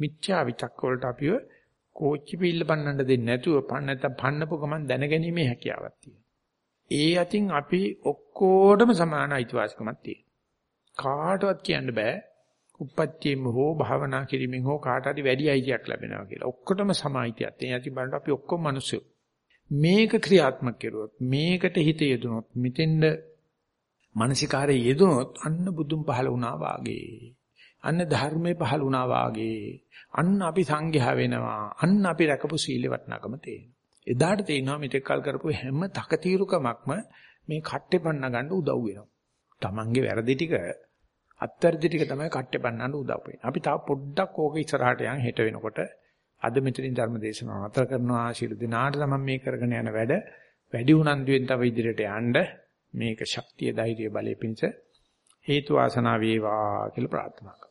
මිච්ඡා විචක්ක වලට අපිව කෝච්චි පිල්ල පන්නන්න දෙන්නේ නැතුව පන්න නැත්නම් පන්නපු ගමන් දැනගැනීමේ හැකියාවක් තියෙනවා. ඒ අතින් අපි ඔක්කොටම සමාන අයිතිවාසිකමක් තියෙනවා. කාටවත් කියන්න බෑ උප්පත්තියෙම හෝ භාවනා කිරීමෙන් හෝ කාට හරි වැඩි අයිතියක් ලැබෙනවා කියලා. ඔක්කොටම සම අයිතියක්. ඒ ඇති බලන්න අපි ඔක්කොම මිනිස්සු. මේක ක්‍රියාත්මක කරුවොත් මේකට හිත යෙදුනොත් මෙතෙන්ද මානසිකාරයේ යෙදුනොත් අන්න බුදුන් පහල වුණා වාගේ. අන්න ධර්මයේ පහල වුණා වාගේ. අන්න අපි සංඝයා වෙනවා. අන්න අපි රැකපු සීල වටනකම තේරෙනවා. එදාට තේිනවා මෙතෙක් කල් කරපු හැම තකතිරුකමක්ම මේ කට්ටේ පන්න ගන්න උදව් වෙනවා. Tamange වැරදි ටික අත්‍යර්ධ ටික තමයි කට්ටේ පන්නන්න උදව් වෙන්නේ. අපි තව පොඩ්ඩක් ඕක ඉස්සරහට යන් හෙට වෙනකොට අද මෙතනින් ධර්ම දේශනාව නතර කරනවා ආශිර්වාද දිනාට තමයි මේ කරගෙන යන වැඩ වැඩි උනන්දුවෙන් තව ඉදිරියට යන්න මේක ශක්තිය ධෛර්ය බලය පිණිස හේතු වාසනා වේවා කියලා ප්‍රාර්ථනා